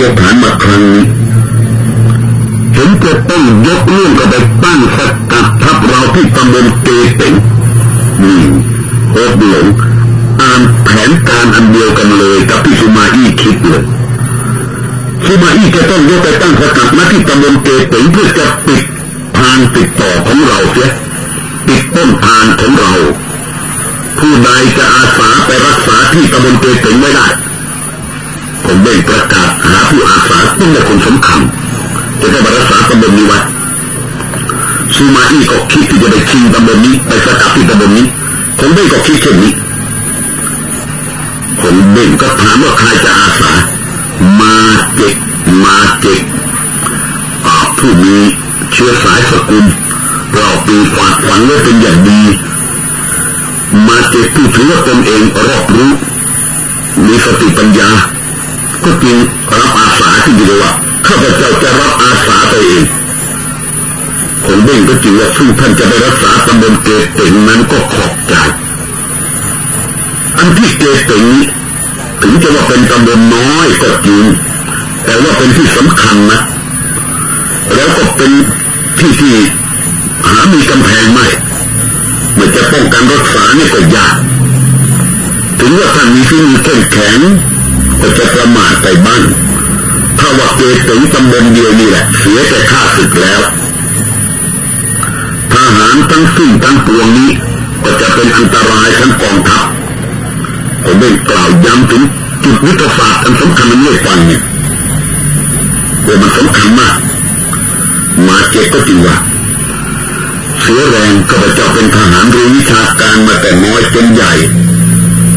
ยกฐานมาครั้งนี้เห็นจะต้องยกเรื่องก็ไปตั้งสกัดทับเราที่ตำบลเกเต็งนี่โคตรหลงอ่านแผนการอันเดียวกันเลยกับที่สุมาอี้คิดเลยสุมาอี้จะต้องยกไปตั้งสกัดมาที่ตำบลเกเต็งเพื่อจะปิดทางติดต่อของเราเสียปิดต้นทางของเรา ผู้ใดจะอาสาไปรักษาที่ตำบลเกเต็งไม่ได้ ผมได้ประกาศหาผู้อาสาซึ่งเป็นคนสำคัญจะได้มารักษาตำบลนี้ไว้ซูมาอี้ก็คิดที่จะไปชิงตำบลนี้ไปสกัดที่ตำบลนี้ผมได้ก็คิดเช่นนี้ผมเบ่งก็ถามว่าใครจะอาสา มาเจ็กมาเจ็กผู้มีเชื้อสายสกุลเราปีฝาดฝันไว้เป็นอย่างดี มาเจ็กผู้ถือว่าตนเองรอบรู้มีสติปัญญา ก็จึงรับอาสาที่ดีเลยว่าข้าพเจ้าจะรับอาสาตัวเองผมเบ่งก็จริงว่าซึ่งท่านจะไปรักษาตำบลเกเต็งนั้นก็ขอบใจอันที่เกเต็งถึงจะว่าเป็นตำบลน้อยก็จริงแต่ว่าเป็นที่สำคัญนะแล้วก็เป็นที่ที่หามีกำแพงไม่มันจะป้องกันรักษาเนี่ก็ยากถึงว่าท่านมีที่มีเข้มแข็ง ก็จะประมาทไปบ้างถ้าว่าเกถึงตำบลเดียวนี่แหละ เสียแต่ข้าศึกแล้วทหารทั้งสิ้นทั้งปวงนี้ ก็จะเป็นอันตรายทั้งกองทัพผมได้กล่าวย้ำถึงจุดวิทยาศาสตร์อันสำคัญในเรื่องฟังเนี่ยว่ามันสำคัญมาก มาเก็บก็จริงว่าเสียแรงก็จะเป็นทหารรู้วิชาการมาแต่น้อยจนใหญ่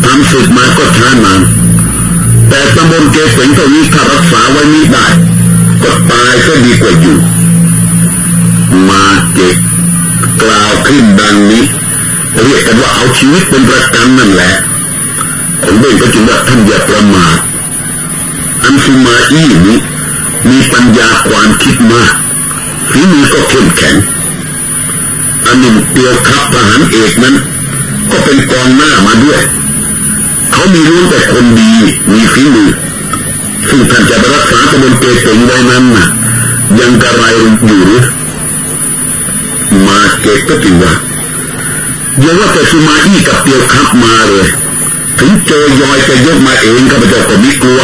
ทำศึกมาก็ช้านาน แต่ตำบลเกษงเท่านี้ถ้ารักษาไว้นี้ได้ก็ตายก็ดีกว่าอยู่ มาเกกล่าวขึ้นดังนี้เรียกกันว่าเอาชีวิตเป็นประกันนั่นแหละผมเบ่งก็จึงว่าท่านอย่าประมาทอันสุมาอี้นี้มีปัญญาความคิดมากฝีมือก็เข้มแข็งอันหนึ่งเตียวครับทหารเอกนั้น ก็เป็นกองหน้ามาด้วย เขามีรู้แต่คนดี มีฝีมือซึ่งท่านจะไปรักษาตะบนเกตงไว้นั้นนะยังกระไรอยู่หรือมาเกตก็จริว่าอย่าว่าแต่สุมาอี้กับเตียวคับมาเลย ถึงเจอยอยจะยกมาเองก็ไม่เจ้าก็ไม่กลัว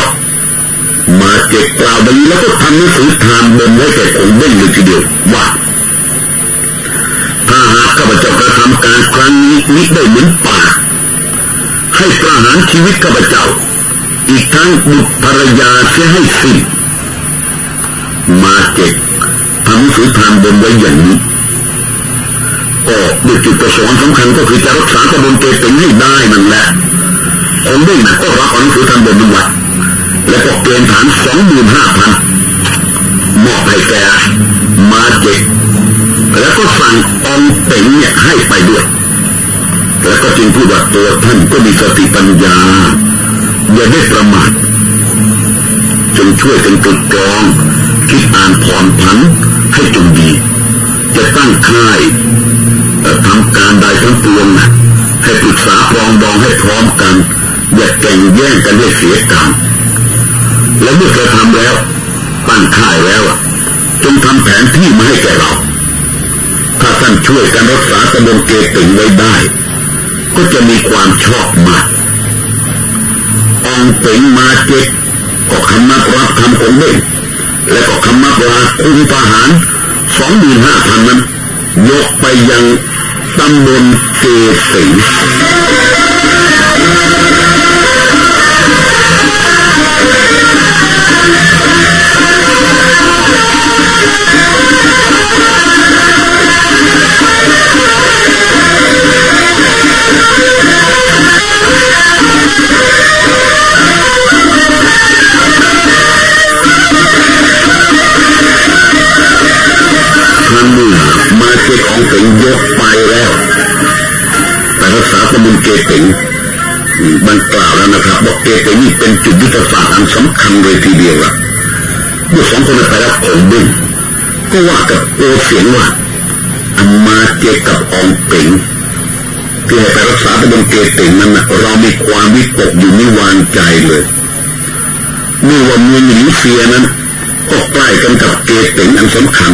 มาเก็บกล่าวดังนี้แล้วก็ทำหนังสือทานบนไว้แก่คงเบ้งเลยทีเดียวว่าถ้าหากข้าพเจ้ากระทำการครั้งนี้มิได้เหมือนป่า ให้ประหารชีวิตข้าพเจ้า อีกทั้งบุตรภรรยาเสียให้สิ้นมาเก็บทำสือทานบนไว้อย่างนี้ก็ด้วยจุดประสงค์สำคัญก็คือจะรักษาตะบนเกต็งให้ได้นั่นแหละองค์ได้นะก็รับหนังสือทานบนวัดและก็เกณฑ์ฐานสองหมื่นห้าพันมอบให้แกมาเก็บแล้วก็สั่งองเต็งเนี่ยให้ไปด้วย แล้วก็จึงพูดว่าตัวท่านก็มีสติปัญญา อย่าได้ประมาทจงช่วยกันตรึกตรอง คิดอ่านผ่อนผันให้จงดี จะตั้งค่ายทำการใดทั้งปวงนะให้ปรึกษาปรองดองให้พร้อมกัน อย่าแก่งแย่งกันด้วยเสียกรรมและเมื่อเธอทำแล้ว ตั้งค่ายแล้วจงทำแผนที่มาให้แก่เรา ถ้าท่านช่วยกันรักษาตะบนเกตึงไว้ได้ ก็จะมีความชอบมากองเป่งมาเจ็ดก็คำนับรับคำของเด่งและก็คำนับลาคุมทหารสองหมื่นห้าพันนั้นยกไปยังตำบลเกสิง ตของยกไปแล้วแต่รักษาตะมุนเกติงมันกล่าวแล้วนะครับบอกเกติงนี่เป็นจุดยุทธศาสตร์อันสำคัญเลยทีเดียวละเมื่อสองคนไปแล้วผมดึงก็ว่ากับโอเสียงว่าอันมาเกกับองเป่งที่ให้ไปรักษาตะบนเกติงนั้นนะเรามีความวิตกอยู่ไม่วางใจเลยนี่ว่าเมืองหลิงเซียนั้นก็ใกล้กันกับเกตเป็นอันสำคัญ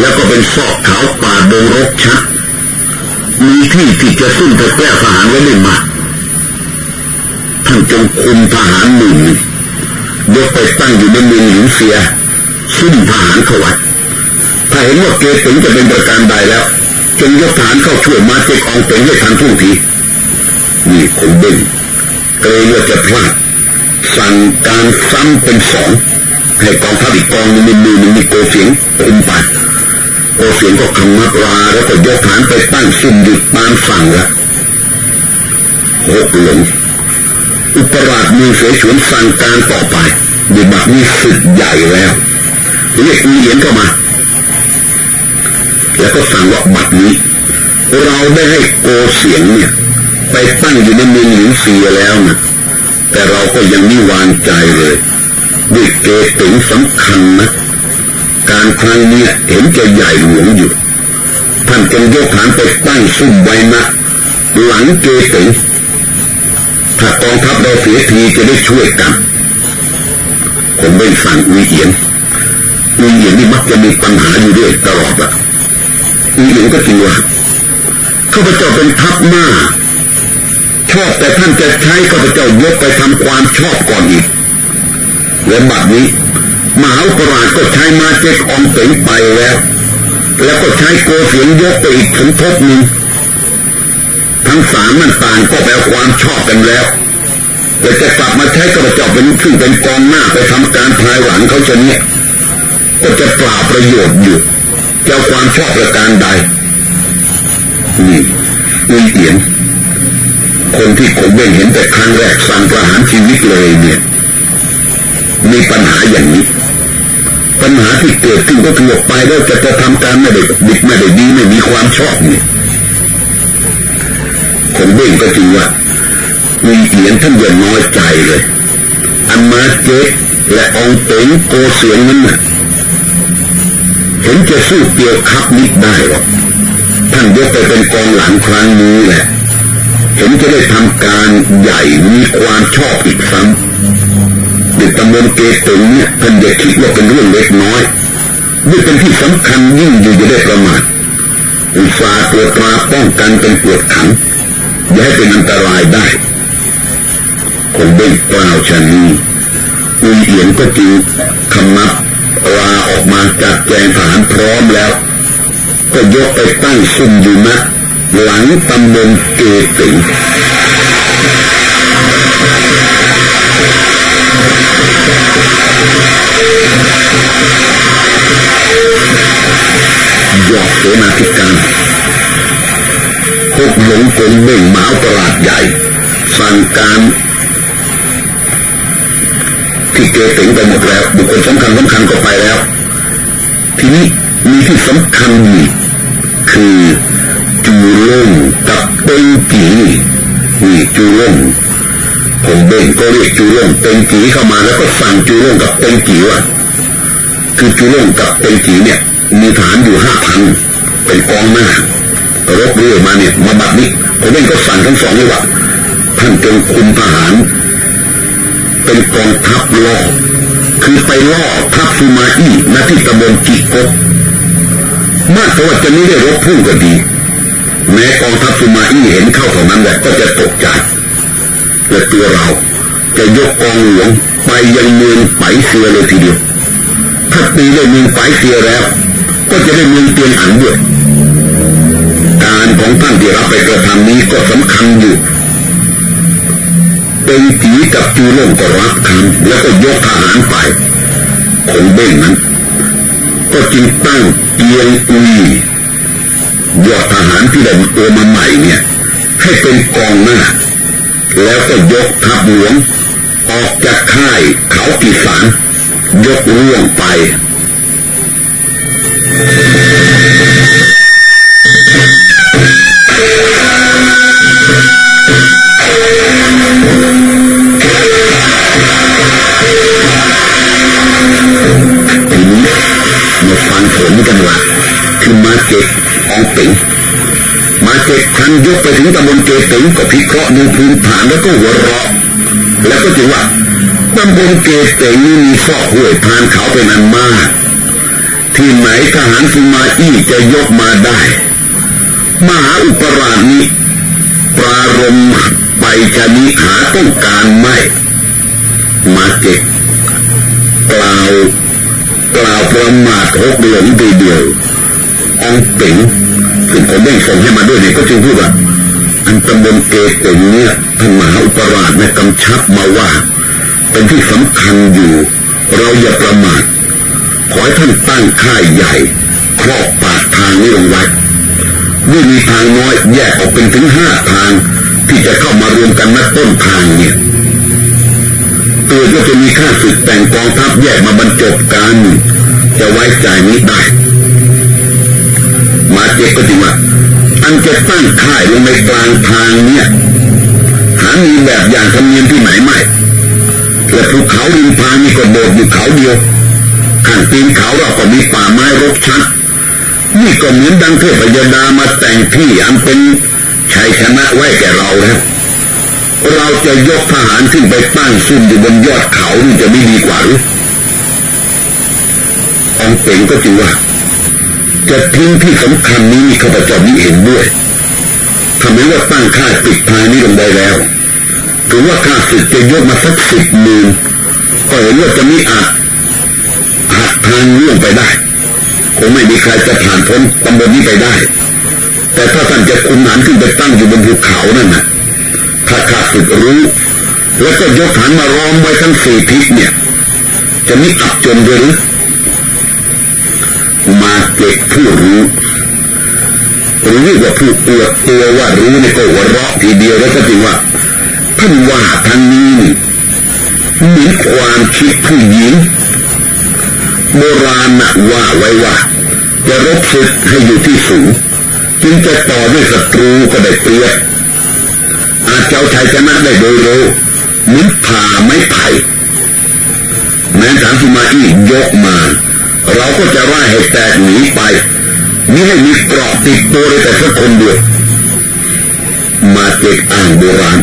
แล้วก็เป็นซอกเขาป่าดงรกชัด มีที่ที่จะซุ่มตะแกล้ทหารไว้ไม่มาท่านจงคุมทหารหนึ่งยกไปตั้งอยู่ในเมืองหลิงเซียซุ่มทหารเขาไว้ถ้าเห็นว่าเกตเป็นจะเป็นประการใดแล้ว จงยกฐานเข้าช่วยมาเจกองเป็นให้ทันท่วงทีนี่คงเบ่งเกรงว่าจะพลาดสั่งการซ้ำเป็นสองให้กองทัพอีกกองนึงมีมือหนึ่งมีโกเสียงคุมไป โกเสียงก็คำนับลาแล้วก็ยกฐานไปตั้งซุ่มหยุดตามสั่งละหกหลงอุปราชมีเสฉวนสั่งการต่อไปดีบัตรนี้สุดใหญ่แล้วเรียกมีเหรียญเข้ามา แล้วก็สั่งว่าบัตรนี้ เราได้ให้โกเสียงเนี่ย ไปตั้งอยู่ในเมืองหลิวเซียแล้วนะแต่เราก็ยังไม่วางใจเลยด้วยเกติงสำคัญนะ การครั้งนี้เห็นจะใหญ่หลวงอยู่ ท่านจึงยกฐานไปตั้งซุ่มไว้นะหลังเกติงถ้ากองทัพเราเสียทีจะได้ช่วยกันผมไม่สั่งอุยเอียนอุยเอียนนี่มักจะมีปัญหาอยู่ด้วยตลอดอะอุยเอียนก็จริงว่าข้าพเจ้าเป็นทัพหน้าชอบแต่ท่านจะใช้ข้าพเจ้ายกไปทำความชอบก่อนอีกและบัดนี้ มหาปราชก็ใช้มาเจ็กองเสงไปแล้ว แล้วก็ใช้โกเสียงยกไปอีกสมทบหนึ่งทั้งสามมันต่างก็แปลความชอบกันแล้วแต่จะกลับมาใช้กระจกเป็นขึ้นเป็นกองหน้าไปทำการภายหลังเขาจะเนี่ยก็จะเปล่าประโยชน์อยู่เจ้าความชอบประการใดนี่นี่เอียนคนที่ผมเบ่งเห็นแต่ครั้งแรกสั่งประหารชีวิตเลยเนี่ย มีปัญหาอย่างนี้ ปัญหาที่เกิดขึ้นก็คือไปแล้วจะจะทำการไม่ได้ดิบไม่ได้ดีไม่มีความชอบเนี่ยผมเบ่งก็จริงว่ามีเอียนท่านอย่าน้อยใจเลย อันมาเจ๊และองเต็งโกเสียงนั้นน่ะเห็นจะสู้เตียวคับนิดได้หรอกท่านยกไปเป็นกองหลังครั้งนี้แหละเห็นจะได้ทำการใหญ่มีความชอบอีกซ้ำด็ก ตำบลเกตึงเนี่ยท่านอย่าคิดว่าเป็นเรื่องเล็กน้อยนี่เป็นที่สำคัญยิ่งอยู่จะได้ประมาทอุตสาห์ตัวตราป้องกันเป็นปวดขังอย่าให้เป็นอันตรายได้คงได้กล่าวชนี้อุยเอียนก็จึงคำนับลาออกมาจากแจงฐานพร้อมแล้ว ก็ยกไปตั้งซุ่มอยู่นะหลังตำบลเกติง ยอดเสนาธิการพวกหลงกลเบ่งหมาตลาดใหญ่ สั่งการที่เกติงไปหมดแล้ว บุคคลสำคัญสำคัญก็ไปแล้ว ทีนี้มีที่สำคัญอีกคือจูล่งกับเต็งกีนี่จูล่ง ผมเบ่งก็เรียกจูล่งเต็งกีเข้ามาแล้วก็สั่งจูล่งกับเต็งกีว่าคือจูล่งกับเต็งกีเนี่ยมีฐานอยู่ห้าพันเป็นกองหน้ารบเรือมาเนี่ยมาบัดนี้ผมเองก็สั่งทั้งสองเลยว่าท่านจงคุมทหาร เป็นกองทัพล่อคือไปล่อทัพซูมาอี้ณที่ตำบลกิโกมากกว่าจะไม่ได้รบพุ่งก็ดี แม้กองทัพซูมาอี้เห็นเข้าเท่านั้นแหละก็จะตกใจ และตัวเรา จะยกกองหลวงไปยังเมืองไปเสียเลยทีเดียวถ้าตีได้เมืองไปเสียแล้ว ก็จะได้เมืองเตียนอันด้วยการของท่านที่รับไปกระทำนี้ก็สำคัญอยู่เป็นผีกับจูล่งก็รับคำแล้วก็ยกทหารไปคงเบ้งนั้น ก็จึงตั้งเกียงอุยยอดทหารที่ได้ตัวมาใหม่เนี่ย ให้เป็นกองหน้า แล้วก็ยกทัพหลวง ออกจากค่ายเขากีสานยกเรื่องไปทีนี้มาฟังผลกันว่าคือมาเก็ตอองปิง มาเจ็ดพันยกไปถึงตำบลเกตึงก็พิเคราะห์ดูพื้นฐานแล้วก็หัวเราะแล้วก็จึงว่าตำบลเกตเตนี้มีฟอกห้วยพานเขาเป็นอันมาก ที่ไหนทหารสุมาอี้จะยกมาได้ มหาอุปราชนี้ปรารมไปชนิหาต้องการไม่มาเก็บกล่าวกล่าวประมาทหกเดือนทีเดียวองเป๋ง ซึ่งผมได้ส่งให้มาด้วยเนี่ยก็จึงพูดว่าอันตำบลเกเต็งเนี่ยท่านมหาอุปราชในกำชับมาว่า เป็นที่สำคัญอยู่ เราอย่าประมาทขอให้ท่านตั้งค่ายใหญ่ครอบปากทางนี้ลงไว้ด้วยมีทางน้อยแยกออกเป็นถึงห้าทางที่จะเข้ามารวมกันณต้นทางเนี่ยตัวก็จะมีค่าศึกแต่งกองทัพแยกมาบรรจบกันจะไว้ใจนี้ได้ มาเจ็บก็จริงว่าอันจะตั้งค่ายลงในกลางทางเนี่ยหามีแบบอย่างธรรมเนียมที่ไหนไม่และภูเขาริมพานี่ก็โดดอยู่เขาเดียวข้างตีนเขาเราก็มีป่าไม้รกชัดนี่ก็เหมือนดังเทพยดามาแต่งที่อันเป็นชัยชนะไว้แก่เราแล้วเราจะยกทหารขึ้นไปตั้งซุ่มอยู่บนยอดเขานี่จะไม่ดีกว่าหรือองเป่งก็จริงว่า จะทิ้งที่สำคัญนี้ข้าพเจ้านี้เห็นด้วยทำให้ว่าตั้งค่าปิดทางนี้ลงได้แล้วถือว่าข้าศึกจะยกมาสักสิบหมื่นก็เห็นว่าจะมีอาจหักทางล่วงไปได้คงไม่มีใครจะผ่านพ้นตำบลนี้ไปได้ แต่ถ้าท่านจะคุมฐานขึ้นไปตั้งอยู่บนภูเขานั่นนะถ้าข้าศึกรู้ แล้วก็ยกฐานมาล้อมไว้ทั้งสี่ทิศเนี่ย จะมีอับจนด้วยหรือ มาเก็บผู้รู้หรือว่าผู้เอวดตัวว่ารู้นี่ก็หัวเราะทีเดียวแล้วก็จริงว่าท่านว่าทางนี้มีความคิดผู้หญิงโบราณนะว่าไว้ว่าจะรบศึกให้อยู่ที่สูงจึงจะต่อด้วยศัตรูก็ได้เปรียบอาจเจ้าชัยชนะได้โดยเร็วเหมือนผ่าไม้ไผ่แม้ฐานสุมาอี้ยกมา เราก็จะร่ายให้แตกหนีไปนี่ให้มีเกรอบติดตัวเลยแต่สักคนเดียวมาเก็กอ่านโบราณ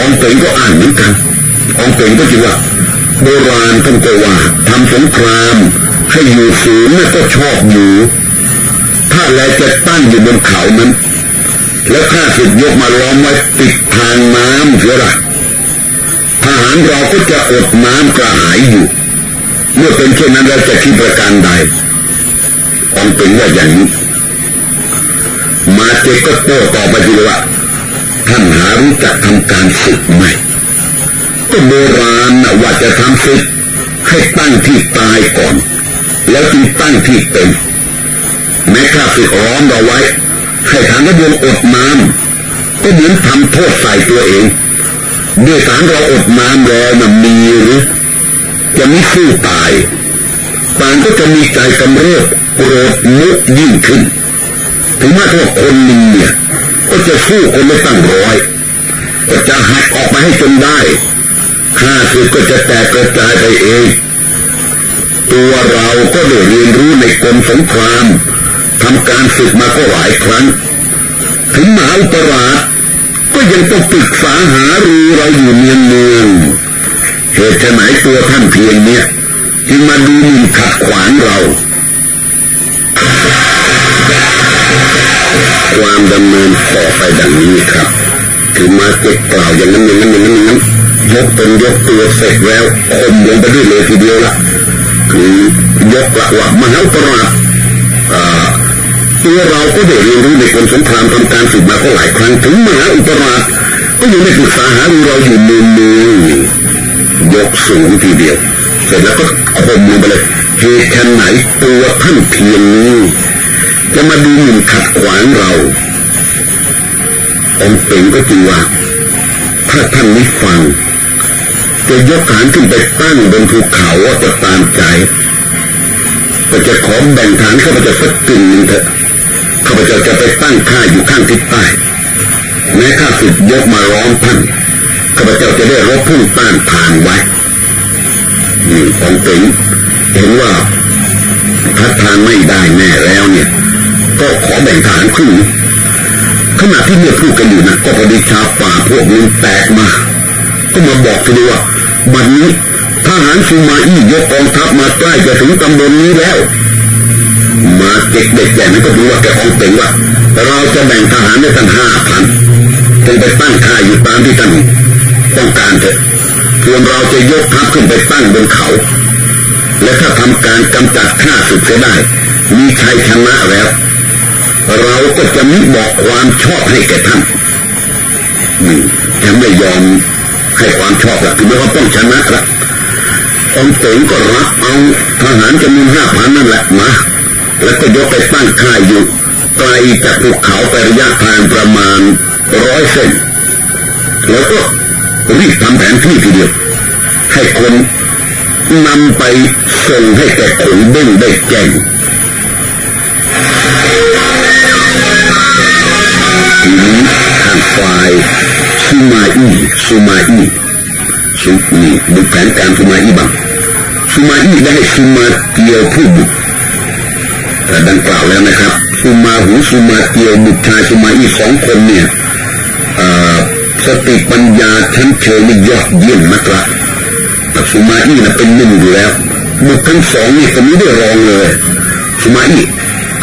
องเป่งก็อ่านเหมือนกันองเป่งก็จริงว่า โบราณท่านก็ว่าทำสงคราม ให้อยู่สูงนี่ก็ชอบอยู่ ถ้าแลจะตั้งอยู่บนเขานั้นแล้วข้าศึกยกมาล้อมไว้ติดทางน้ำเสียละทหารเราก็จะอดน้ำกระหายอยู่ เมื่อเป็นเช่นนั้นเราจะคิดประการใดองเป็นว่าอย่างนี้ มาเจก็โต้ตอบไปทีว่าท่านหารู้จักทำการศึกไหมก็โบราณนะว่าจะทำศึกให้ตั้งที่ตายก่อน แล้วจึงตั้งที่เป็นแม้ข้าศึกล้อมเราไว้ให้ฐานกระบวนอดน้ำก็เหมือนทำโทษใส่ตัวเองด้วยสารเราอดน้ำแล้วมันมีหรือ จะไม่สู้ตายต่างก็จะมีใจกำเริบโกรธมุยิ่งขึ้น ถึงแม้ว่าคนหนึ่งเนี่ย ก็จะสู้คนไม่ตั้งร้อยก็จะหักออกมาให้จนได้ข้าศึกก็จะแตกกระจายไปเอง ตัวเราก็ได้เรียนรู้ในกรมสงครามทำการศึกมาก็หลายครั้ง ถึงมหาอุปราชก็ยังต้องปรึกษาหารือเราอยู่เนียนเนือง เหตุไหนตัวท่านเพียงเนี้ยจึงมาดูหมิ่นขัดขวางเรา ความดำเนินต่อไปดังนี้ครับคือมาเก็บกล่าวอย่างนั้นอย่างนั้นอย่างนั้นอย่างนั้นยกตนยกตัวเสร็จแล้วคมลงไปด้วยเลยทีเดียวละคือยกละว่ามหาปราชตัวเราก็ได้เรียนรู้ในคนสงครามทำการฝึกมาก็หลายครั้งถึงมหาอุปราชก็ยังได้ปรึกษาหาเราอยู่มือมือ ยกสูงทีเดียว เสร็จแล้วก็คมลงไปเลยเหตุแค่ไหนตัวท่านเพียงนี้จะมาดูหมิ่นขัดขวางเราองเป่งก็จริงว่าถ้าท่านไม่ฟัง จะยกฐานขึ้นไปตั้งบนภูเขาว่าจะตามใจก็จะขอแบ่งฐานข้าพเจ้าสักกึ่งหนึ่งเถอะข้าพเจ้าจะไปตั้งค่ายอยู่ข้างทิศใต้แม้ข้าศึกยกมาร้องท่าน ข้าพเจ้าจะได้รบพุ่งต้านทานไว้นี่องเป่งเห็นว่าถ้าทานไม่ได้แน่แล้วเนี่ย ก็ขอแบ่งฐานครึ่งขณะที่เมื่อพูดกันอยู่นะก็พอดีชาวป่าพวกนึงแตกมา ก็มาบอกกันว่าบัดนี้ทหารซูมาอี้ยกกองทัพมาใกล้จะถึงตำบลนี้แล้ว มาเด็กเด็กแก่นั้นก็รู้ว่าแกของเป่งว่าเราจะแบ่งทหารได้ตั้งห้าพันจงไปตั้งค่ายอยู่ตามที่ท่าน ต้องการเถอะส่วนเราจะยกทัพขึ้นไปตั้งบนเขา และถ้าทำการกำจัดข้าศึกเสียได้ มีชัยชนะแล้ว เราก็จะมิบอกความชอบให้แก่ท่านนี่ยังไม่ยอมให้ความชอบละคือไม่ว่าต้องชนะละองเต๋งก็รับเอาทหารจำนวนห้าพันนั่นแหละมา แล้วก็ยกไปตั้งค่ายอยู่ไกลจากภูเขาไประยะทางประมาณร้อยเส้นแล้วก็ รีบทำแผนที่ทีเดียวให้คนนำไปส่งให้แก่ขนเบ้งได้แจ้งทีนี้ทางฝ่ายซูมาอีซูมาอีซูนี่ดูแผนการซูมาอีบ้างซูมาอีได้ซูมาเกียวผู้บุกดังกล่าวแล้วนะครับซูมาหูซูมาเกียวบุตรชายซูมาอีสองคนเนี่ย สติปัญญาชั้นเชิงนี่ยอดเยี่ยมมากละแต่ซูมาอีนะเป็นหนึ่งอยู่แล้วบุตรทั้งสองนี่คนนี้ได้รองเลยซูมาอี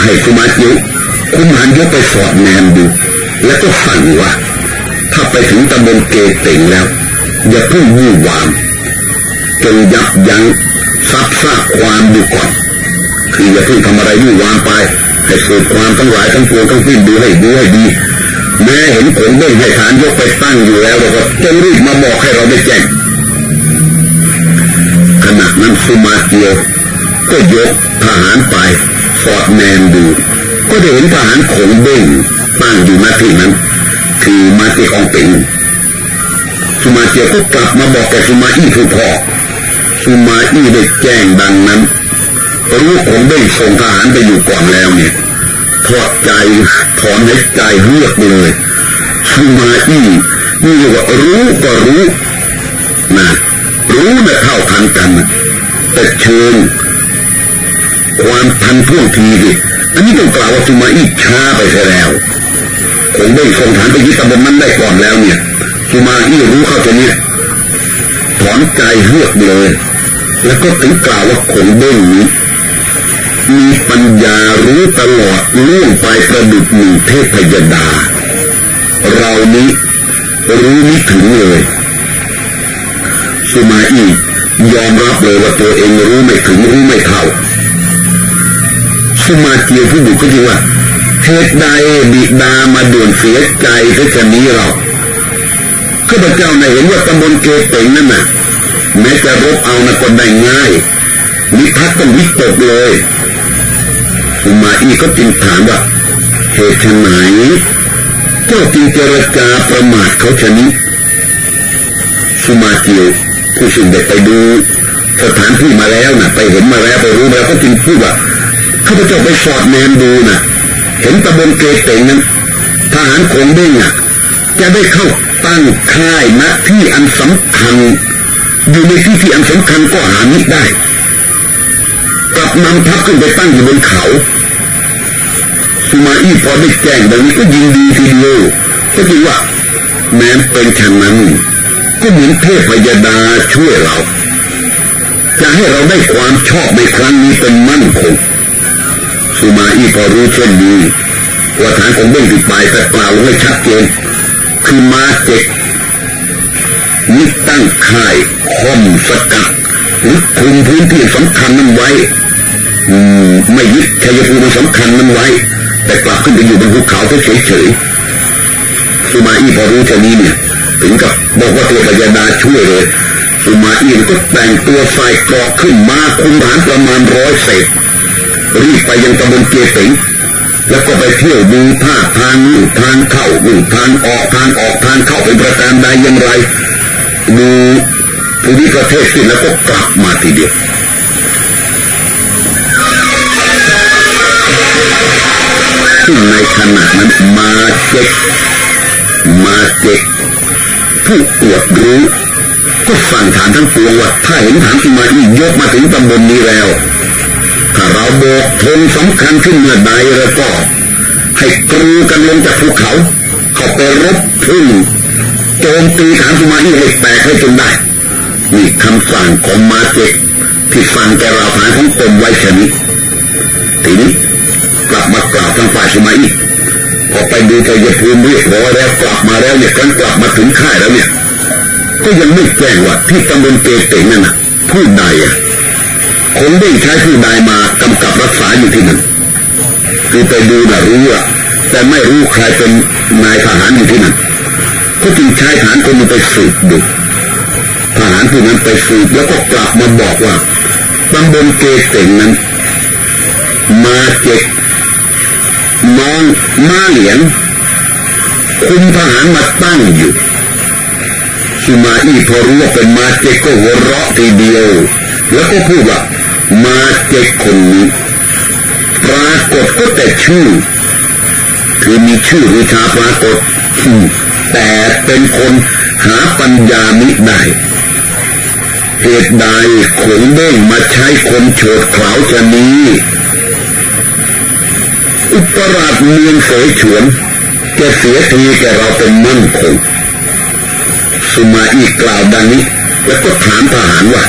ให้ซูมาเกียวคุมหันยกไปสอดแนมดู แล้วก็สั่งว่า ถ้าไปถึงตำบลเกเต็งแล้ว อย่าเพิ่งวู่วามจงยับยั้งซับซากความดูก่อนคืออย่าเพิ่งทำอะไรวู่วามไป ให้เสืบความทั้งหลายทั้งปวงทั้งสิ้นดูให้ดูให้ดี แม้เห็นผลเบ้งให้ฐานยกไปตั้งอยู่แล้วเราก็จงรีบมาบอกให้เราได้แจ้งขณะนั้นสุมาเกียวก็ยกทหารไปสอดแนมดู ก็ได้เห็นทหารขงเบ้งตั้งอยู่ณที่นั้น คือมาติของปิงสุมาเกียวก็กลับมาบอกแกสุมาอี้ผู้พ่อสุมาอี้ได้แจ้งดังนั้นรู้ขงเบ้งส่งทหารไปอยู่ก่อนแล้วเนี่ย ทอดใจถอนใจเลือกเลยสมาอี้นี่เรียกว่ารู้ก็รู้นะรู้นะเท่าทันกันแต่เชิงความทันท่วงทีดิอันนี้ต้องกล่าวว่าสมาอี้ช้าไปแล้วคงได้ส่งฐานไปยึดตำบลนั้นได้ก่อนแล้วเนี่ยสมาอี้รู้เข้าตรงนี้ถอนใจเลือกเลย แล้วก็ถึงกล่าวว่าขงเบ้งนี้ มีปัญญารู้ตลอดล่วงไปประดุจหนึ่งเทพยดา เรานี้รู้ไม่ถึงเลยสุมาอียอมรับเลยว่าตัวเองรู้ไม่ถึงรู้ไม่เท่าสุมาเกียวผู้บุกก็จริงว่าเหตุใดบิดามาด่วนเสียใจเพราะจะนี้เราข้าพเจ้าในเห็นว่าตำบลเกเต็งนั่นน่ะแม้จะรบเอานะก็ได้ง่ายมิพักต้องวิตกเลย อุมาอีก็จึงถามว่าเหตุไหนเจ้าจึงเจรจาประมาทเขาชนิดสุมาเกียวผู้ซึ่งได้ไปดูสถานที่มาแล้วนะไปเห็นมาแล้วไปรู้แล้วก็จึงพูดว่าข้าพเจ้าไปสอดแนมดูนะเห็นตะบนเกเตงนั้นทหารคงเด้งอะจะได้เข้าตั้งค่ายณที่อันสำคัญอยู่ในที่ที่อันสำคัญก็หามิได้ับนำทัพขึ้นไปตั้งอยู่บนเขาสุมาอี้พอได้แจ้งแบบนี้ก็ยินดีทีเดียวก็คิดว่า แม้เป็นเช่นนั้น ก็เหมือนเทพยดาช่วยเรา จะให้เราได้ความชอบในครั้งนี้เป็นมั่นคงสุมาอี้พอรู้เช่นนี้ว่าฐานของเบ้งติดไปแต่กล่าวลงให้ชัดเจนคือมาเจ็กนี่ตั้งค่ายค่อมสกัดหรือคุมพื้นที่สำคัญนั้นไว้ ไม่ยึดชัยภูมิสำคัญนั้นไว้ แต่กลับขึ้นไปอยู่บนภูเขาเฉยๆสุมาอี้พอรู้เช่นนี้เนี่ย ถึงกับบอกว่าตัวปัญญาดาช่วยเลยสุมาอี้ก็แต่งตัวใส่เกราะขึ้นมาคุมฐานประมาณร้อยเศษรีบไปยังตำบลเกติงแล้วก็ไปเที่ยวดูท่าทางทางเข้าดูทางออกทางออกทางเข้าเป็นประการใดอย่างไรดูภูมิประเทศสิ้นแล้วก็กลับมาทีเดียว ซึ่งในขณะนั้นมาเจ็กมาเจ็กผู้อวดรู้ก็สั่งฐานทั้งปวงว่าถ้าเห็นฐานที่มาอียกมาถึงตำบลนี้แล้ว ถ้าเราโบกธงสำคัญขึ้นเมื่อใดแล้วก็ ให้กรูกันลงจากภูเขาเข้าไปรบพึ่งโจมตีฐานสมาธิให้แตกให้จนได้นี่คำสั่งของมาเจกที่สั่งแกเราฐานของตนไว้ชนิดทีนี้ กลับมากล่าวทางฝ่ายสมัยอีกพอไปดูใจยภูมิเรียบร้อยแล้วกลับมาแล้วเนี่ยครั้งกลับมาถึงค่ายแล้วเนี่ย ก็ยังไม่แจ้งว่าที่ตำบลเกเตงนั่นนะผู้ใดอะคงได้ใช้ผู้ใดมากำกับรักษาอยู่ที่นั่นคือไปดูน่ะรู้อะแต่ไม่รู้ใครเป็นนายทหารอยู่ที่นั่นก็จึงใช้ทหารคนนึงไปสืบดูทหารผู้นั้นไปสืบแล้วก็กลับมาบอกว่าตำบลเกเตงนั้น มาเจ็ก น้องมาเหลียง คุมทหารมาตั้งอยู่สุมาอีพอรู้ว่าเป็นมาเจกก็หัวเราะทีเดียว แล้วก็พูดว่ามาเจกคนนี้ปรากฏก็แต่ชื่อ คือมีชื่อวิชาปรากฏแต่เป็นคนหาปัญญามิได้เหตุใดขงเบ้งมาใช้คนโฉดเขลาชนี้ อุปราชเมืองเสฉวนจะเสียทีแกเราเป็นมั่นคงสุมาอีกล่าวดังนี้ แล้วก็ถามทหารว่า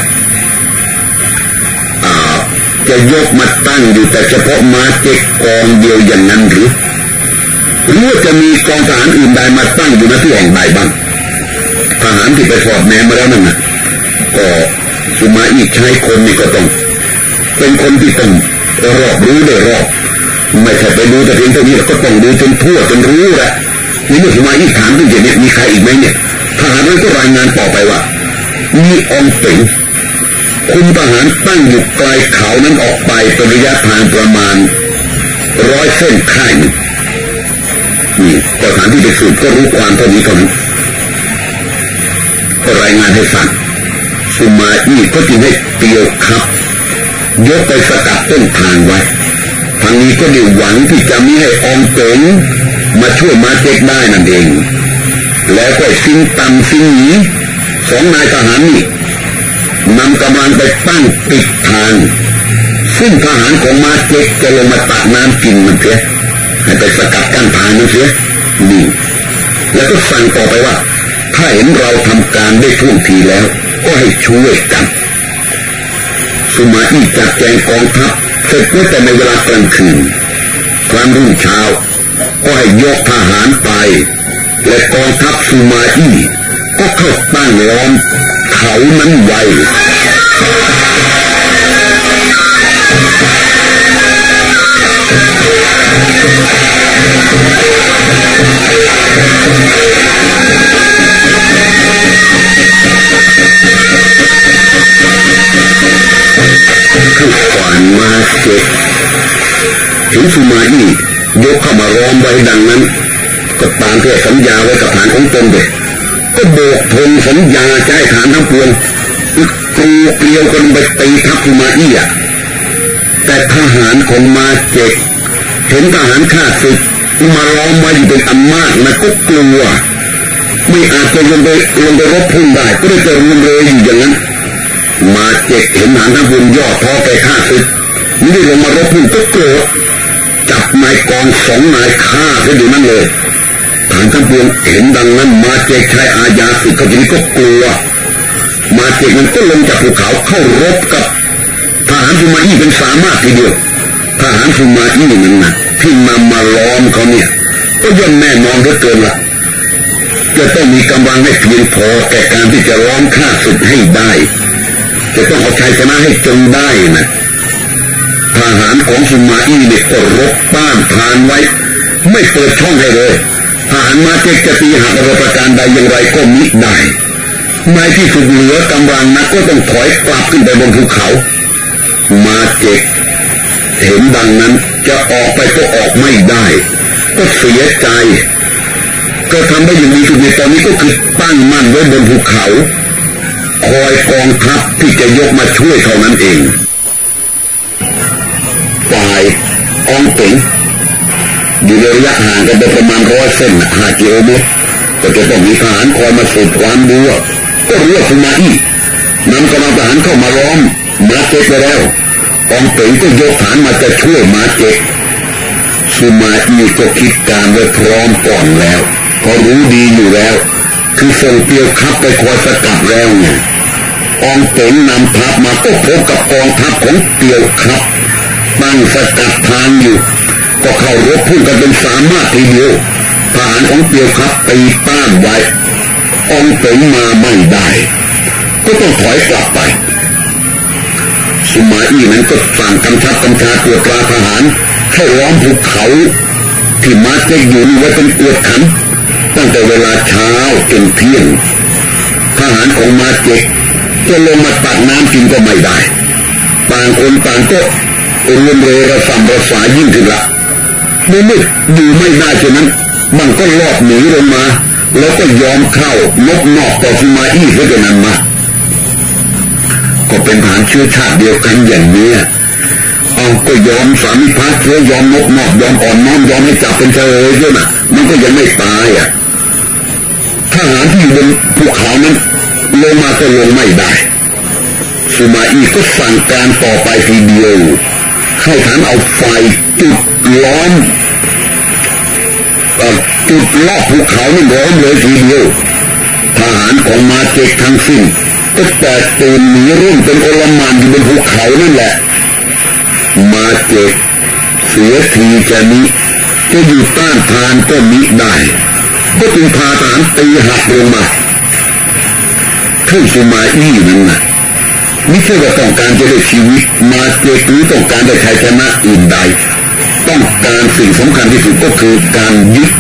จะยกมาตั้งอยู่แต่เฉพาะมาเจ็กกองเดียวอย่างนั้นหรือหรือจะมีกองทหารอื่นใดมาตั้งอยู่ณที่แห่งใดบ้างทหารที่ไปสอบแนมมาแล้วนั่นนะก็สุมาอีกใช้คนนี่ก็ต้อง เป็นคนที่ต้องรอบรู้ได้รอบ ไม่ใช่ไปดูแต่เพียงเท่านี้ก็ต้องดูจนทั่วจนรู้แหละนี่เมื่อสุมาอีกถามขึ้นเนี่ยมีใครอีกไหมเนี่ยทหารนั้นก็รายงานต่อไปว่า มีองเป๋งคุมทหารตั้งอยู่ไกลเขานั้นออกไปเป็นระยะทางประมาณร้อยเส้นค่ายนี่ทหารที่ไปสืบก็รู้ความเท่านี้เท่านั้นก็รายงานให้ฟังสุมาอี้ก็จึงให้เตียวครับ ยกไปสกัดต้นทางไว้ ทางนี้ก็ได้หวังที่จะมีให้องเป๋งมาช่วยมาเจ็กได้นั่นเอง แล้วก็ซิงตำซิงหนีสองนายทหารนี่นำกำลังไปตั้งปิดทาง ซึ่งทหารของมาเจ็กจะลงมาตักน้ำกินมันเสียให้ไปสกัดกั้นทางมันเสียนี่แล้วก็สั่งต่อไปว่า ถ้าเห็นเราทำการได้ท่วงทีแล้ว ก็ให้ช่วยกันสุมาอีจัดแจงกองทัพ เสร็จเมื่อแต่ในเวลากลางคืนครั้งรุ่งเช้า ก็ให้ยกทหารไป และกองทัพซูมาอี้ก็เข้าตั้งล้อมเขานั้นไว้ คือฝ่านมาเจ็ดถึงสุมาอี้ยกเข้ามาล้อมไว้ดังนั้น ก็ตามที่สัญญาไว้กับฐานของตนเด็กก็โบกทงสัญญาใช้ฐานทั้งปวงกรูเกลียวกันไปตีทัพมาอี้อะแต่ทหารของมาเจกเห็นทหารข้าศึกมาล้อมไว้อยู่เป็นอันมากนะก็กลัวไม่อาจจะลงไปลงไปรบพุ่งได้ก็ได้จะรุนเรอยู่อย่างนั้น มาเจกเห็นฐานทั้งปวงย่อท้อไปข้าศึกไม่ลงมารบพุ่งก็โกรธจับนายกองสองนายฆ่าเขาอยู่นั่นเลยฐานทั้งปวงเห็นดังนั้นมาเจกชายอาญาสุดก็ทีก็กลัว มาเจกมันก็ลงจากภูเขาเข้ารบกับทหารสุมาอี้เป็นสามารถทีเดียวทหารสุมาอี้นั่นนะที่นำมาล้อมเขาเนี่ย ก็ย่อมแน่นอนเหลือเกินละจะต้องมีกำลังให้เพียงพอแก่การที่จะล้อมฆ่าศึกให้ได้ จะต้องเอาชัยชนะให้จงได้นะทหารของสุมาอี้เนี่ยก็รบบ้านทานไว้ ไม่เปิดช่องให้เลยทหารมาเจกจะตีหักเรประการใดอย่างไรก็มิได้ในที่สุดเหลือกำลังนักก็ต้องถอยกลับขึ้นไปบนภูเขา มาเจกเห็นดังนั้นจะออกไปก็ออกไม่ได้ ก็เสียใจ ก็ทำได้อย่างนี้สุดในตอนนี้ก็คือตั้งมั่นไว้บนภูเขา คอยกองทัพที่จะยกมาช่วยเท่านั้นเองฝ่ายองเป๋งอยู่ในระยะห่างกันปประมาณร้อยเส้นห้ากิโลเมตรก็จะต้องมีทหารคอยมาสืบความดูก็รู้ว่าคุณมาอีนำกำลังทหารเข้ามาล้อมมาเจ็ไปแล้วองเป๋งก็ยกฐานมาจะช่วยมาเจ็สุมาอีก็คิดการไว้พร้อมก่อนแล้วพอรู้ดีอยู่แล้ว คือส่งเตียวคับไปคอยสกัดแล้วไงองเป๋งนำทัพมาก็พบกับกองทัพของเตียวครับตั้งสกัดทางอยู่ ก็เข้ารบพุ่งกันเป็นสามารถทีเดียวทหารของเตียวครับตีต้านไว้องเป๋งมาไม่ได้ ก็ต้องถอยกลับไปสุมาอี้นั้นก็สั่งกำชับกำชาตัวตราทหารให้ล้อมภูเขาที่มาเจอยู่นี่ไว้เป็นอวดขัน ตั้งแต่เวลาเช้าจนเที่ยงทหารของมาเจกจะลงมาตักน้ำกินก็ไม่ได้ ต่างคนต่างก็รวมเรระสำระสายยิ่งขึ้นละเมื่อมืดอยู่ไม่ได้ฉะนั้น มันก็ลอบหนีลงมา แล้วก็ยอมเข้านกนอกต่อสุมาอี้เพื่อนั้นมา ก็เป็นฐานเชื้อชาติเดียวกันอย่างนี้เอาก็ยอมสามีพักเชื้อยอมนกนอกยอมอ่อนน้อมยอมให้จับเป็นเฉลยด้วยนะมันก็ยังไม่ตายอะ ทหารที่อยู่บนภูเขานั้นลงมาก็ลงไม่ได้สุมาอีก็สั่งการต่อไปทีเดียวให้ฐานเอาไฟจุดล้อมจุดรอบภูเขานี่ล้อมเลยทีเดียวทหารของมาเจกทั้งสิ้นก็แตกตื่นหนีรุ่นเป็นโอลมานอยู่บนภูเขานั่นแหละ มาเจกเสียทีจะนี้จะอยู่ต้านทานก็มิได้ ก็จึงพาทหารตีหักลงมาขึ้นสุมาอี้นั่นนะไม่ใช่ว่าต้องการจะได้ชีวิตมาเจกหรือต้องการได้ชัยชนะอื่นใด ต้องการสิ่งสำคัญที่สุดก็คือการยึด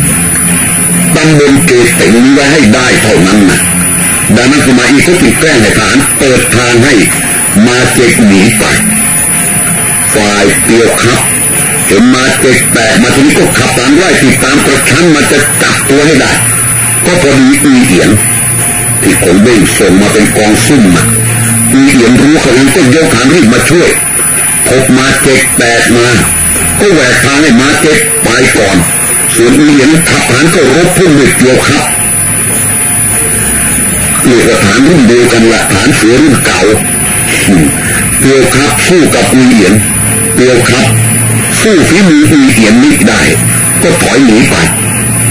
ตำบลเกษตรนี้ไว้ให้ได้เท่านั้นนะดังนั้นสุมาอี้ก็ติดแกล้งให้ฐานเปิดทางให้มาเจกหนีไปฝ่ายเตียวครับ เห็นมาเจกแตกมาทีนี้ก็ขับตามไล่ติดตามกระชั้นมาจะจับตัวให้ได้ ก็พอดีอีเอียนที่คนเบ่งส่งมาเป็นกองซุ่มมาอีเอียนรู้เขาเองก็ยกฐานรีบมาช่วยพบมาเจกแตกมา ก็แหวกทางให้มาเจกไปก่อน ส่วนอีเอียนขับฐานก็รบพุ่งด้วยเตียวครับเรียกฐานรุ่นเดียวกันละฐานเสือรุ่นเก่าเตียวครับสู้กับอีเอียนเตียวครับ สู้ฝีมืออีเอียนนิดได้ ก็ถอยหนีไป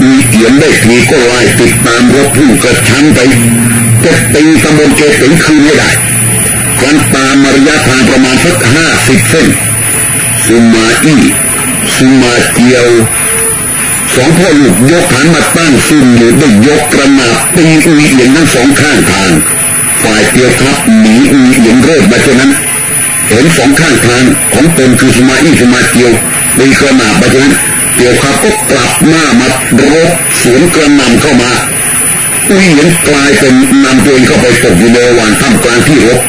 อีเอียนได้ทีก็ไล่ติดตามรถพุ่งกระชั้นไปจะตีตำบลเกษงคืนไม่ได้กันตามมาระยะทางประมาณสักห้าสิบเส้นสุมาอี้สุมาเกียวสองพ่อลูกยกฐานมาตั้งซุ่มอยู่ได้ยกกระนาบตีอุยเอียงทั้งสองข้างทางฝ่ายเตียวครับหนีอุยเอียงเริ่มมาฉะนั้น เห็นสองข้างทางของตนคือสมาอี้สมาเกียวตีกระนาบมาฉะนั้นเตียวครับก็กลับหน้ามารบสวนกระนำเข้ามาอุยเอียงกลายเป็นนำตัวเองเข้าไปตกอยู่ในวานท่ามกลางที่รบ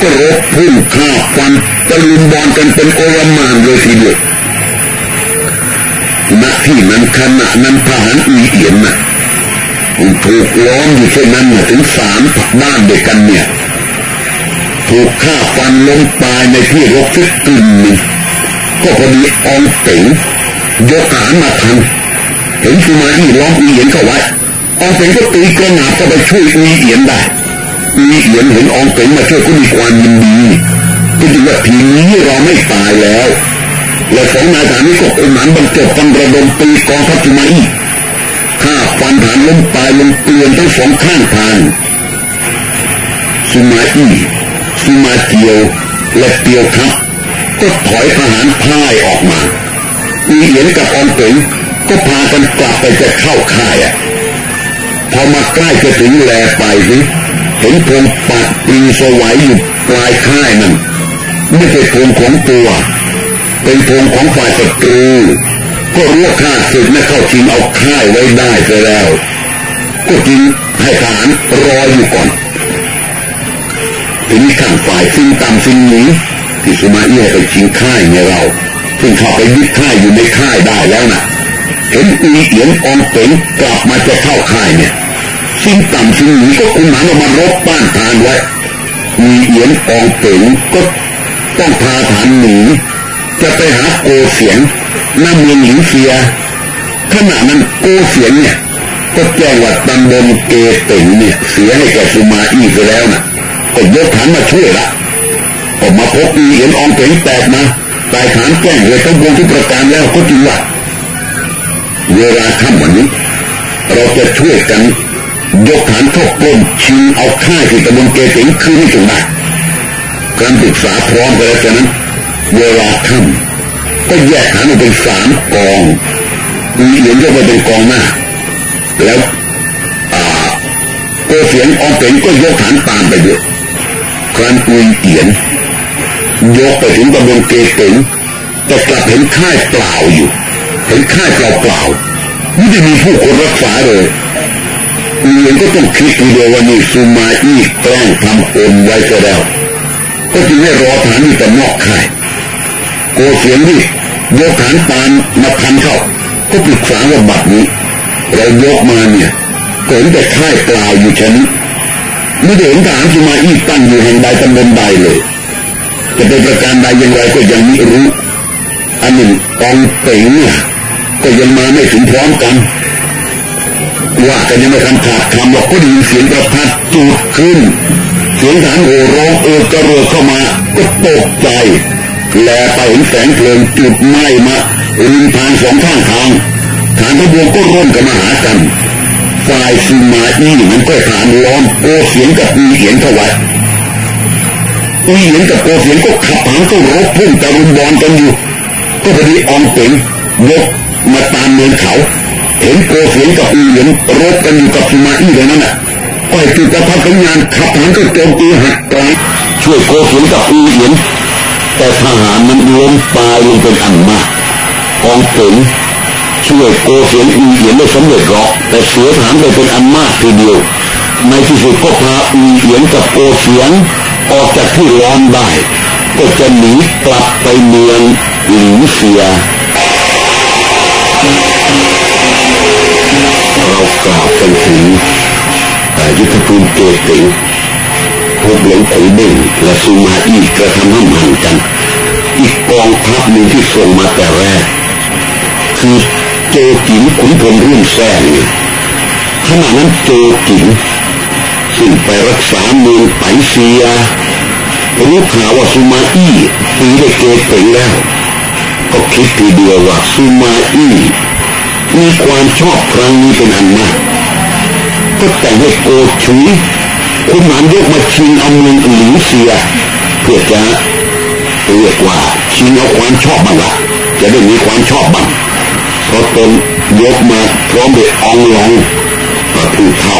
ก็รบพุ่งข้าฟันตะลุมบอลกันเป็นโอรมานเลยทีเดียวณที่นั้นขณะนั้นทหารอีเอียนน่ะถูกล้อมอยู่เช่นนั้นถึงสามบ้านเดียวกันเนี่ย ถูกฆ่าฟันล้มตายในที่รกทึกกลิ่นหนึ่งก็พอดีอองเต๋งยกฐานมาทันเห็นสุมาอี้ล้อมอีเอียนเข้าไว้อองเต๋งก็ตีกระหนาบก็ไปช่วยอีเอียนได้อีเอียนเห็นอองเต๋งมาช่วยก็มีความยินดีก็ถือว่าทีนี้เราไม่ตายแล้ว และสองนายฐานนี้ก็อุหมันบรรจบกันระดมตีกองทัพจุมาอีข้าฟันฐานล้มตายลงเกลือนทั้งสองข้างทางสุมาอี สุมาเกียวและเตียวครับ ก็ถอยทหารพ่ายออกมาอีเหียนกับอองเป๋งก็พากันกลับไปจะเข้าค่ายอะพอมาใกล้จะถึงแลไปสิเห็นพงปัดปรีสวัยอยู่ปลายค่ายนั่นไม่ใช่พงของตัว เป็นพงของฝ่ายศัตรูก็รู้ว่าข้าศึกไม่เข้าชิงเอาค่ายไว้ได้ไปแล้ว ก็จึงให้ทหารรออยู่ก่อน ทีนี้ข้างฝ่ายซิงตามซิงหนีที่สุมาเอียไปชิงค่ายในเราเพิ่งเข้าไปยึดค่ายอยู่ในค่ายได้แล้วนะเห็นอีเอียนอองเป๋งกลับมาจะเข้าค่ายเนี่ยซิงต่ำซิงหนีก็คุมหานออกมารบบ้านทานไว้อีเอียนอองเป๋งก็ต้องพาฐานหนีจะไปหาโกเสียงน้ำเมืองหลิงเสียขณะนั้นโกเสียงเนี่ยก็แจ้งว่าตำบลเกเต็งเนี่ยเสียให้แกสุมาอีไปแล้วน่ะ ก็ยกฐานมาช่วยละก็มาพบอีเอ็นอองเป่งแตกมาตายฐานแจ้งเลยทั้งวงทุกประการแล้วก็จริงว่าเวลาค่ำวันนี้ เราจะช่วยกันยกฐานเข้าปล้นชิงเอาค่ายที่ตะบนเกติงคืนให้จงได้การปรึกษาพร้อมกันแล้วจากนั้น เวลาค่ำก็แยกฐานออกเป็นสามกองมีเหรียญก็ไปเป็นกองหน้า แล้วโกเสียงอองเป็นก็ยกฐานตามไปด้วย รันอุยเอียนยกไปถึงตะบนเกติงแต่กลับเห็นค่ายเปล่าอยู่ เห็นค่ายเปล่าเปล่าไม่ได้มีผู้คนรักษาเลยเอียนก็ต้องคิดทีเดียวว่านี่ซูมาอี้แกล้งทำอมไว้ซะแล้วก็จึงให้รอฐานนี่แต่นอกค่ายโกเสียงนี่ยกฐานตามมาทันเข้า ก็ปรึกษาว่าบัดนี้ เรายกมาเนี่ยเห็นแต่ค่ายเปล่าอยู่ชั้น ไม่ได้เห็นฐานซูมาอีตั้งอยู่แห่งใดตำบลใดเลย จะเป็นประการใดอย่างไรก็ยังไม่รู้ อันหนึ่งกองเป๋งเนี่ยก็ยังมาไม่ถึงพร้อมกัน ว่ากันยังไม่ทันขาดคำหรอกก็ได้ยินเสียงประทัดจุดขึ้น เสียงฐานโห่ร้องเออกระเรือเข้ามา ก็ตกใจ แลไปเห็นแสงเพลิงจุดไหม้มาริมทางสองข้างทางฐานทบวงก็ร่วมกันมาหากัน ฝ่ายซีมาอีมันก็ฐานล้อมโกเสียงกับมีเสียงเข้าไว้อีเห็นกับโกเสียงก็ขับหางก็รบพุ่งตะลุมบอลกันอยู่ ก็พอดีอองเป๋งยกมาตามเมืองเขา เห็นโกเสียงกับอีเหียญรบกันอยู่กับสุมาอี้เลยนั่นแหละก็ให้จุดประทัดสัญญาณขับหางก็โจมตีหักกลช่วยโกเสียงกับอีเหียญแต่ทหารมันล้มตายลงเป็นอันมากอองเป๋ง ช่วยโกเสียงอีเหรียญไม่สำเร็จหรอก แต่เสียฐานไปเป็นอันมากทีเดียว ในที่สุดก็พาอีเหรียญกับโกเสียงออกจากที่ล้อมได้ ก็จะหนีกลับไปเมืองหลิงเสีย เรากล่าวกันถึงยุทธภูมิเกติงพวกหลวงปู่เบ่งและสุมาอีกระทำห้ำหันกัน อีกกองทัพหนึ่งที่ส่งมาแต่แรกคือ โจจิ๋นขุนพลรุ่นแซ่นี่ยขณะนั้นโจจิ๋นซึ่งไปรักษาเมืองไปเซียรู้ข่าวว่าซูมาอี้ตีได้เกตถึงแล้ว ก็คิดทีเดียวว่าซูมาอี้มีความชอบครั้งนี้เป็นอันมากก็แต่งให้โกชุยคุณหมานยกมาชิงเอาเมืองหลิงเซีย เพื่อจะเรียกว่าชิงเอาความชอบบ้างละจะได้มีความชอบบ้าง เพราะตนยกมาพร้อมด้วยองลองผู้เฒ่า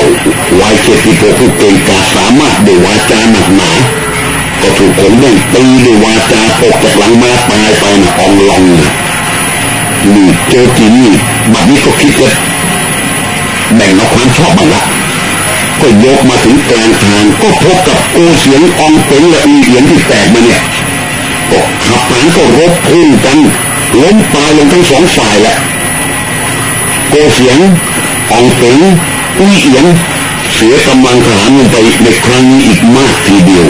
วัยเจ็ดสิบหกผู้เก่งกาสามารถด้วยวาจาหนักหนาก็ถูกคนเล่นตีด้วยวาจาตกจากหลังมาตายไปนะอองลองนะนี่เจอจีนี่บัดนี้ก็คิดว่าแบ่งเอาความชอบมันละก็ยกมาถึงกลางทางก็พบกับโอเสียงอองเป็นและอีเสียงที่แตกมาเนี่ยก็ขับผ่านก็รบพุ่งกันล้มตายลงทั้งสองฝ่ายแหละ โกเสียงอองเป็นอุ้ยเอียงเสียกำลังทหารลงไปในครั้งนี้อีกมากทีเดียว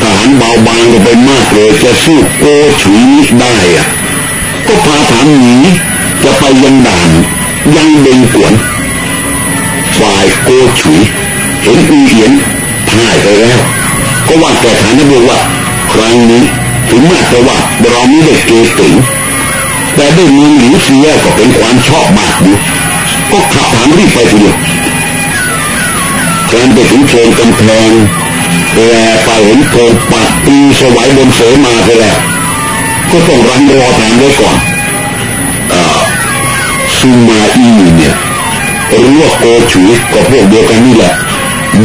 ทหารเบาบางลงไปมากเลยจะสู้โกฉุยได้อะก็พาฐานหนีจะไปยังด่านยังเบงกวนฝ่ายโกฉุยเห็นอุยเอียนพ่ายไปแล้ว ก็ว่าแต่ฐานนักว่า ครั้งนี้ถึงแม้แต่ว่าเราไม่ได้เกติง แต่ได้มีหลิวเสียก็เป็นความชอบมากอยู่ก็ขับฐานรีบไปทีเดียวการไปถึงเชิงกำแพงแลไปเห็นโคปัดตีสวายบนเสมาไปแล้วก็ต้องรันรอฐานไว้ก่อนอซูมาอีเนี่ยรู้ว่าโกชุยก็พวกเดียวกันนี่แหละ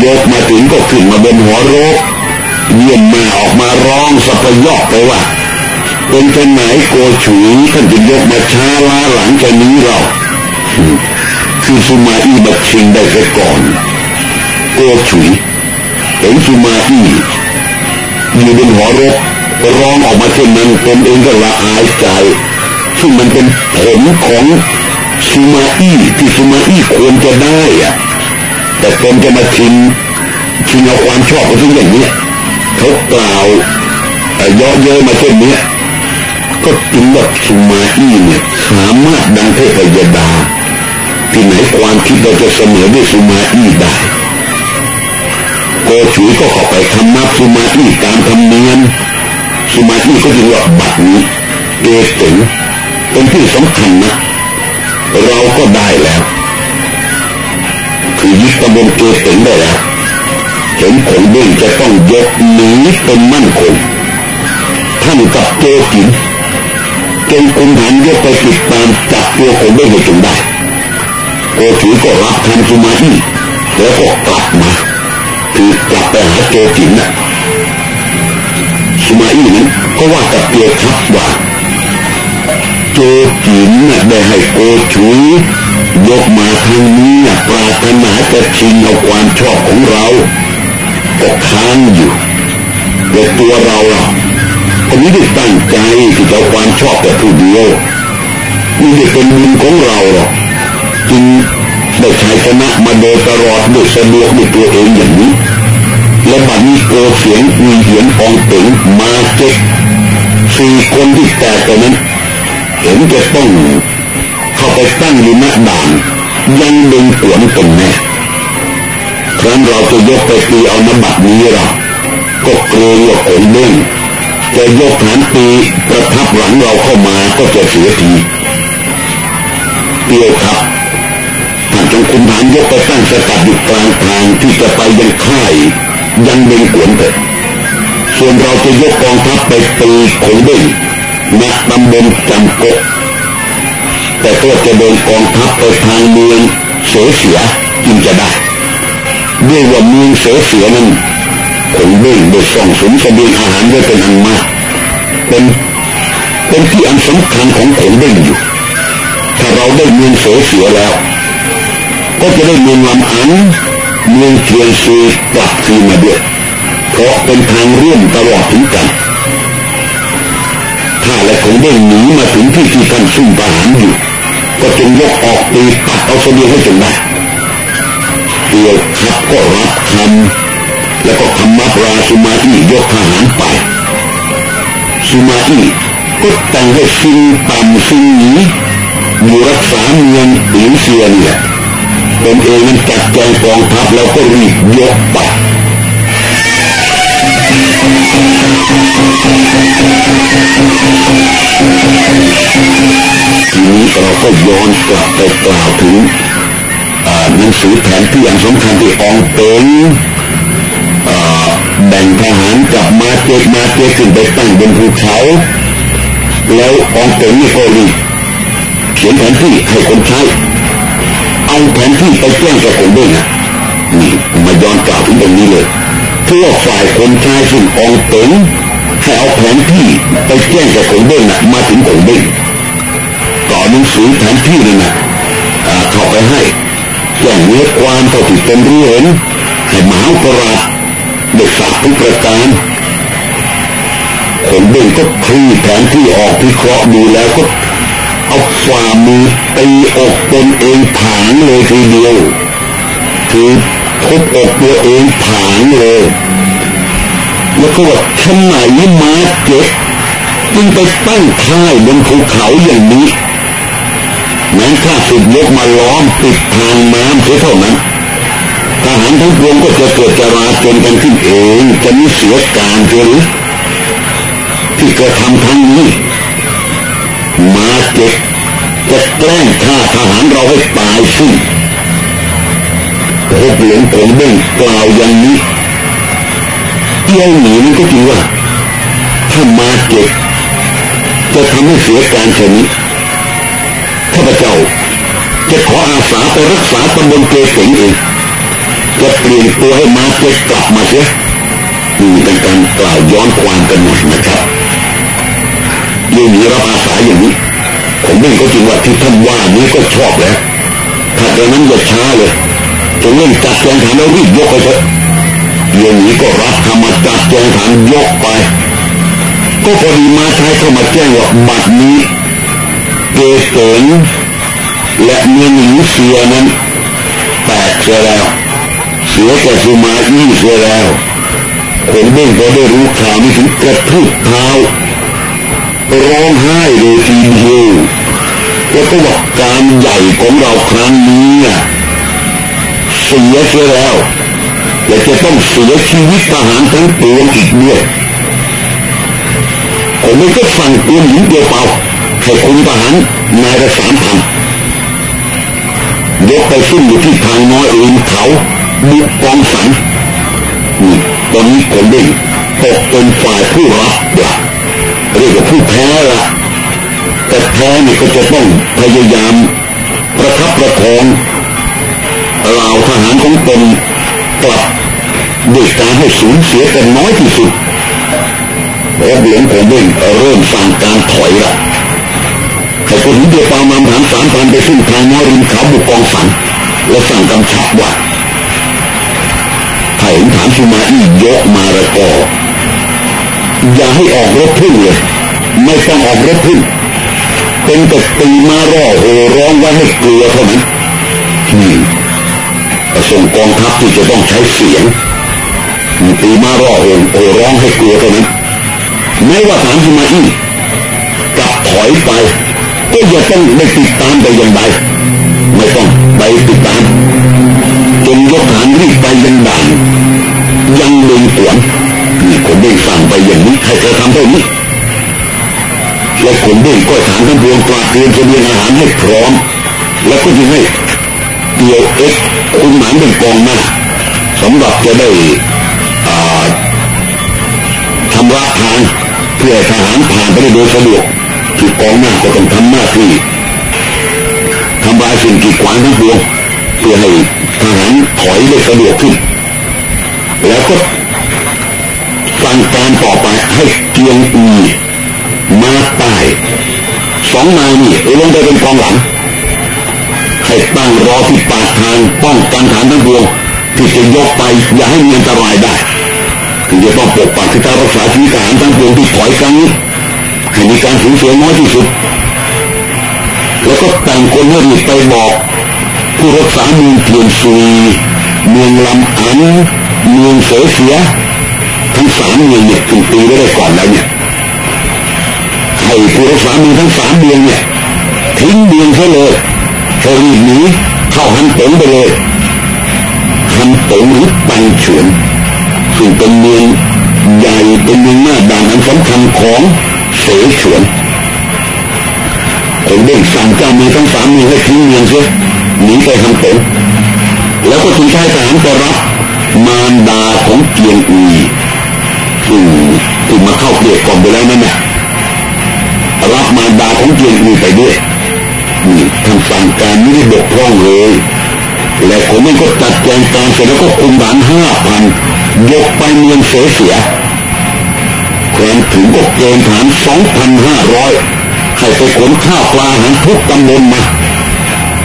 ยกมาถึงก็ขึ้นมาบนหัวโรกเยี่ยมมาออกมาร้องสัพยอกไปว่า เป็นคนไหนโกฉุยท่านจะยกมาช้าล้าหลังจะนี้เราคือสุมาอีบัดชิงได้แค่ก่อน โกฉุยเห็นสุมาอีอยู่บนหัวรถร้องออกมาเช่นนั้นตนเองก็ละอายใจ ซึ่งมันเป็นผลของสุมาอีที่สุมาอีควรจะได้อะแต่ตนจะมาชิงชิงเอาความชอบขาซึ่งอย่างนี้เขากล่าวย่อเย้ยมาเช่นนี้ ก็จึงว่าสุมาอี้เนี่ยสามารถดังเทพยดา ที่ไหนความคิดเราจะเสมอด้วยสุมาอี้ได้โกชุยก็ข้าไปทำนับสุมาอี้ตามธรรมเนียมสุมาอี้ก็จึงว่าบัดนี้เกตึงเป็นที่สำคัญนะเราก็ได้แล้ว คือยึดตำบลเกษงได้แล้วเห็นผลเบ้งจะต้องยกหนีเป็นมั่นคงท่านกับโจจิน เกณฑ์คุมฐานยกไปติดตามจับตัวของเบ้งให้จนได้โกถือก็รับคำสุมาอี้แล้วก็กลับมาคือกลับไปหาโจจินนะสุมาอีนั้นก็ว่ากับเกทับว่าโจจินน่ะได้ให้โกถือยกมาทางนี้ปรารถนาจะชิงเอาความชอบของเราก็ค้างอยู่แต่ตัวเราล่ะ ก็ไม่ได้ตั้งใจที่จะความชอบแต่ผู้เดียวนี่ได้เป็นบุญของเราหรอกจึงได้ใช้ชนะมาโดยตลอดด้วยสะดวกด้วยตัวเองอย่างนี้ และบัดนี้โกเสียงมีเหียนองเต็งมาเจ็ดสี่คนที่แตกต่นั้น เห็นจะต้องเข้าไปตั้งอยู่หน้าด่านยังดึงขวนเป็นแน่ครั้นเราจะยกไปตีเอาน้ำบัตรนี้เราก็เกรงว่าผลเด้ง จะยกฐานตีประทับหลังเราเข้ามาก็จะเสียทีเตียวครับท่านจงคุมฐานยกไปตั้งสกัดอยู่กลางทางที่จะไปยังค่ายยังเด้งขวนเถิดส่วนเราจะยกกองทัพไปตีขงเด้งณตำบลจำกกแต่ก็จะเดินกองทัพไปทางเมืองเสียเสียจึงจะได้ด้วยว่าเมืองเสียเสียนั้น คงเบ่งโดยส่องสมเสบียงอาหารไว้เป็นอันมากเป็นเป็นที่อันสำคัญของผงเบ่งอยู่ ถ้าเราได้เมืองเสียเสียแล้ว ก็จะได้เมืองลำอันเมืองเทียนซีกลับคืนมาด้วยเพราะเป็นทางร่วมตลอดถึงกันถ้าและคงเบ่งหนีมาถึงที่ที่ท่านซุ่มทหารอยู่ ก็จงยกออกตีตัดเอาเสบียงให้จนได้เตียวครับก็รับคำ แล้วก็คำมาปราสุมาอี้ยกทหารไป สุมาอี้ก็แต่งให้ซิงต่ำซิงหนีอยู่รักษาเมืองหลิวเซียนเนี่ยตนเองจัดแจงกองทัพแล้วก็รีบยกไปทีนี้เราก็ย้อนกลับไปกล่าวถึงหนังสือแผนที่อย่างสำคัญที่องเต็ง แบ่งทหารกลับมาเจกมาเจกขึ้นไปตั้งบนภูเขา แล้วองเต็งนี่ก็รีเขียนแผนที่ให้คนใช้เอาแผนที่ไปแจ้งกับคนด้วยนะนี่มาย้อนกล่าวถึงตรงนี้เลยเพื่อฝ่ายคนใช้ซึ่งองเต็งให้เอาแผนที่ไปแจ้งกับคนด้วยนะมาถึงคนด้วยต่อหนังสือแผนที่นี่นะเข้าไปให้อย่างเนื้อความเท่าที่เป็นรู้เห็นให้มหาปราช ได้ทราบทุกประการคนเบ่งก็คลี่แผนที่ออกพิเคราะห์ดูแล้วก็เอาฝ่ามือตีอกตนเองผางเลยทีเดียวคือทุบอกตัวเองผางเลย แล้วก็ว่าทำไมมาเจ็บจึงไปตั้งค่ายบนภูเขาอย่างนี้นั้นข้าศึกยกมาล้อมปิดทางน้ำเพียเท่านั้น ทหารทั้งปวงก็จะเกิดจราจนกันขึ้นเองจะมีเสียการหรือที่กระทำทั้งนี้ มาเก็บจะแกล้งฆ่าทหารเราให้ตายสิ้นพบเหลืองผมเบ่งกล่าวอย่างนี้เที่ยวหนีนี่ก็จริงว่า ถ้ามาเก็บจะทำให้เสียการเช่นนี้ข้าพเจ้าจะขออาสาไปรักษาตำบลเกษงเอง จะเปลี่ยนตัวให้มาเก็กลับมาเสียนี่เป็นการกล่าวย้อนความกันหน่อยนะครับยิ่งนี้รับอาสาอย่างนี้ผมเองก็จริงว่าที่ท่านว่านี้ก็ชอบแล้วถ้าดังนั้นอย่าช้าเลยจะเล่นจัดแจงฐานแล้วรีบยกไปเถอะอย่างนี้ก็รับธรรมจัดแจงฐานยกไป ก็พอดีมาใช้เข้ามาแจ้งว่าบัดนี้เกษงและเมืองหลิวเซียนั้นแตกเสียแล้ว เสียแก่สุมาอี้เสียแล้วคนเบ้งก็ได้รู้ข่าวนี้ถึงกระทุบเท้าร้องไห้เลยทีเดียวแล้วก็บอกการใหญ่ของเราครั้งนี้เสียเสียแล้วและจะต้องเสียชีวิตทหารทั้งปวงอีกด้วยผมไม่ก็สั่งปืนหญิงเดียวเปล่าให้คุณทหารนายละสามพันยกไปขึ้นอยู่ที่ทางน้อยริมเขา บุกกองสันนี่ตอนนี้คนเด้งตกเป็นฝ่ายผู้รับละเรียกว่าผู้แพ้ละแต่แพ้นี่ก็จะต้องพยายามประคับประคองเหล่าทหารของตนกลับด้วยการให้สูญเสียกันน้อยที่สุดแล้วเหรียญของเด้งเริ่มสั่งการถอยละให้คนเดียวปามามานสามพันไปขึ้นทางน้อยริมเขาบุกกองสันและสั่งกำชับว่า ถ้าเห็นฐานสุมาอี้ยกมาแล้วก็อย่าให้ออกรบพึ่งเลยไม่ต้องออกรบพึ่งเป็นแต่ตีมาร่อโหร้องว่าให้กลัวเท่านั้นนี่ส่งกองทัพที่จะต้องใช้เสียงตีมาร่อโหโหร้องให้กลัวเท่านั้นไม่ว่าฐานสุมาอี้กลับถอยไปก็อย่าต้องไปติดตามไปยังใดไม่ต้องไปติดตาม จนยกฐานรีบไปยังด่านยังลงสวนมีคนเด้งสั่งไปอย่างนี้ใครจะทำได้นี้และคนเด้งก็ฐานทั้งดวงตราเตรียมจะเรียนอาหารให้พร้อม แล้วก็จะให้เดียวเอ็กคุณหมานเป็นกองหน้าสำหรับจะได้ทำราทางเพื่อทหารผ่านไปได้โดยสะดวกที่กองหน้าก็ต้องทำหน้าที่ทำลายสิ่งกีดขวางทั้งปวง เพื่อให้ทหารถอยได้สะดวกขึ้น แล้วก็สั่งการต่อไปให้เกียงอีมาใต้สองนายนี่ลงไปเป็นกองหลังให้ตั้งรอที่ปากทางป้องกันฐานทั้งปวงที่จะยกไปอย่าให้มีอันตรายได้ถึงจะต้องปกปักที่จะรักษาชีวิตทหารทั้งปวงที่ถอยครั้งนี้ให้มีการสูญเสียน้อยที่สุด แล้วก็แต่งคนให้รีบไปบอก ผู้รักษาเมืองเทียนซุยเมืองลำอันเมืองเสียเสียทั้งสามเมืองเนี่ยถึงตีได้ก่อนแล้วเนี่ยให้ผู้รักษาเมืองทั้งสามเมืองเนี่ยทิ้งเมืองซะเลยเขารีบหนีเข้าหันตงไปเลยหันตงหรือปังเฉวนซึ่งเป็นเมืองใหญ่เป็นเมืองหน้าด่านอันสำคัญของเสฉวนผมได้สั่งเจ้ามือทั้งสามเมือให้ทิ้งเมืองเสีย หนีไปทางตงแล้วก็ถึงชายทหารก็รับมารดาของเกียงอีซึ่งถึงมาเข้าเกลียดก่อนไปแล้วนั่นแหละรับมารดาของเกียงอีไปด้วยนี่ทำสั่งการไม่ได้บกพร่องเลย และผมเองก็จัดแจงการเสร็จแล้วก็คุมฐานห้าพันยกไปเมืองเสียเสียแวนถึงก็เกณฑ์ฐานสองพันห้าร้อยให้ไปขนข้าวปลาอาหารทุกตำบลมา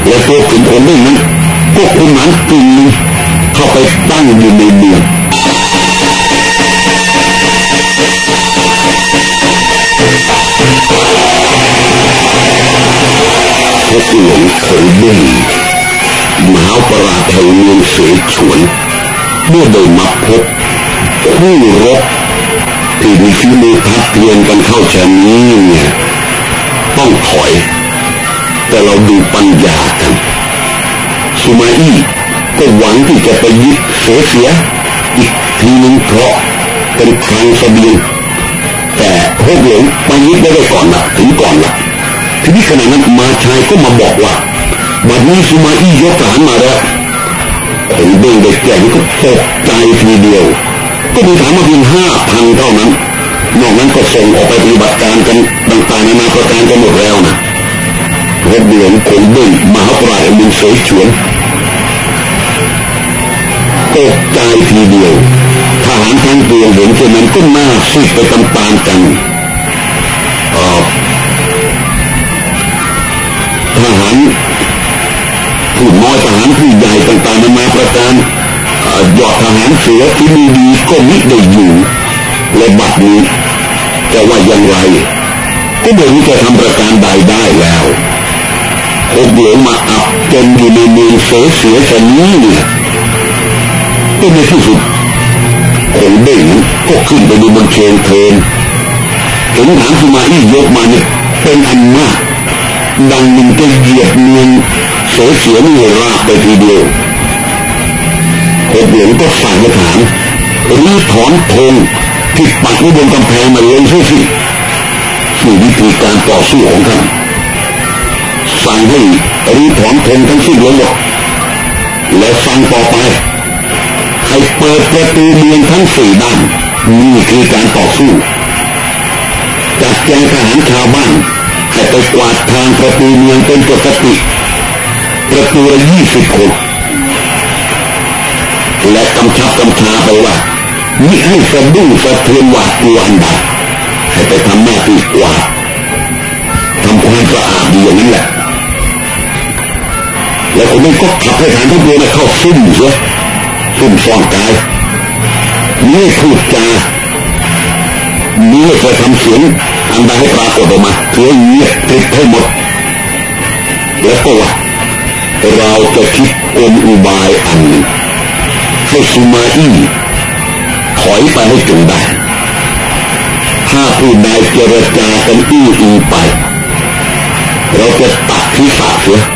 และตัวขุนพลด้วยนั้นก็คุมหารกลุ่มเข้าไปตั้งอยู่ในเมืองพระหลวงเขยบุ้งมหาปราชญ์แห่งเมืองเสฉวนเมื่อได้มาพบคู่รบที่มีฝีมือทัดเทียนกันเข้าแชมนี้เนี่ยต้องถอย แต่เราดูปัญญากันสุมาอี้ก็หวังที่จะไปยึดเสียเสียอีกทีนึงเพราะเป็นครั้งเสบียงแต่พวกหลงไปยึดได้ก่อนละถึงก่อนละทีนี้ขณะนั้นมาชายก็มาบอกว่าบัดนี้สุมาอี้ยกทหารมาแล้วผมเด้งเด็กใหญ่ก็ตกใจทีเดียว ก็มีฐานมาเพียงห้าพันเท่านั้นนอกนั้นก็ส่งออกไปปฏิบัติการกันต่างๆนานาประการกันหมดแล้วนะ รบเดือนคงดึงมหาปราชญ์มึงเสยฉวนตกใจทีเดียวทหารทั้งปวงเห็นเช่นนั้นก็น่าซีดไปตามๆกันทหารผู้น้อยทหารผู้ใหญ่ต่างๆนานาประการยอดทหารเสือที่มีดีก็มิได้อยู่และบัดนี้แต่ว่าอย่างไร ก็ไม่รู้จะทำประการใดได้แล้ว พบเดี๋ยวมาอับจนอยู่ในเมืองเสียเสียชนี้เนี่ยก็ในที่สุดคงเด้งก็ขึ้นไปดูบนเชนเทนเห็นฐานสุมาอี้ยกมาเนี่ยเป็นอันมาก ดังมันจะเหยียบเมืองเสียเสียนี่ราบไปทีเดียวเอกเหลืองก็สั่งกระถางรื้อถอนธงที่ปักไว้บนกำแพงมาเลยสิสิคือวิธีการต่อสู้ของท่าน สั่งให้รื้อถอนธงทั้งสิ้นลงหมดแล้วฟังต่อไปให้เปิดประตูเมืองทั้งสี่ด้านนี่คือการต่อสู้จัดแจงทหารชาวบ้านให้ไปกวาดทางประตูเมืองเป็นปกติประตูละยี่สิบคนและกำชับกำชาไปว่ามิให้สะดุ้งสะเทือนหวาดกลัวอันใดให้ไปทำหน้าที่กวาดทำความสะอาดอย่างนั้นแหละ แล้วคนนั้นก็ขับให้ฐานทัพเรือเข้าซุ่มเสียซุ่มซ่อนกายนี่พูดจานี่จะทำเสียงอันใดให้ปรากฏออกมาเพื่อเงียบติดให้หมด แล้วก็ว่าเราจะคิดกลอุบายอันให้สุมาอี้ถอยไปให้จงได้ ถ้าผู้ใดเจรจากันอื้อีไป เราจะตัดที่ฝาเสีย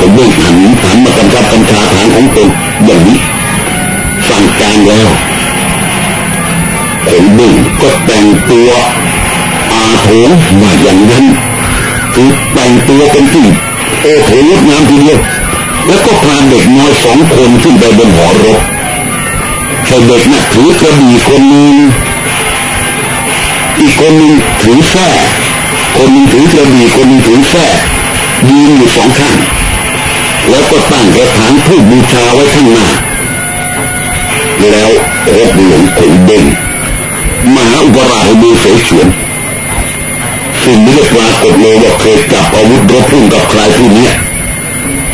ผมได้หันหันมากำกับกำชาฐานของตนอย่างนี้สั่งการแล้วผมดึงก็แต่งตัวอาโถงมาอย่างนั้นคือแต่งตัวเป็นที่โอ้โหงดงามทีเดียวแล้วก็พาเด็กน้อยสองคนขึ้นไปบนหอรบใช่เด็กน่ะถือกระบี่คนนึงอีกคนนึงถือแส้คนนึงถือกระบี่คนนึงถือแส้ยืนอยู่สองข้าง แล้วก็ตั้งกระถางทูบบูชาไว้ข้างหน้า แล้วรบหลวงขุนเด่งมหาอุปราชดูเสฉวนสิ่งนี้ปรากฏเลยว่าเคยจับอาวุธรบพุ่งกับใครผู้นี้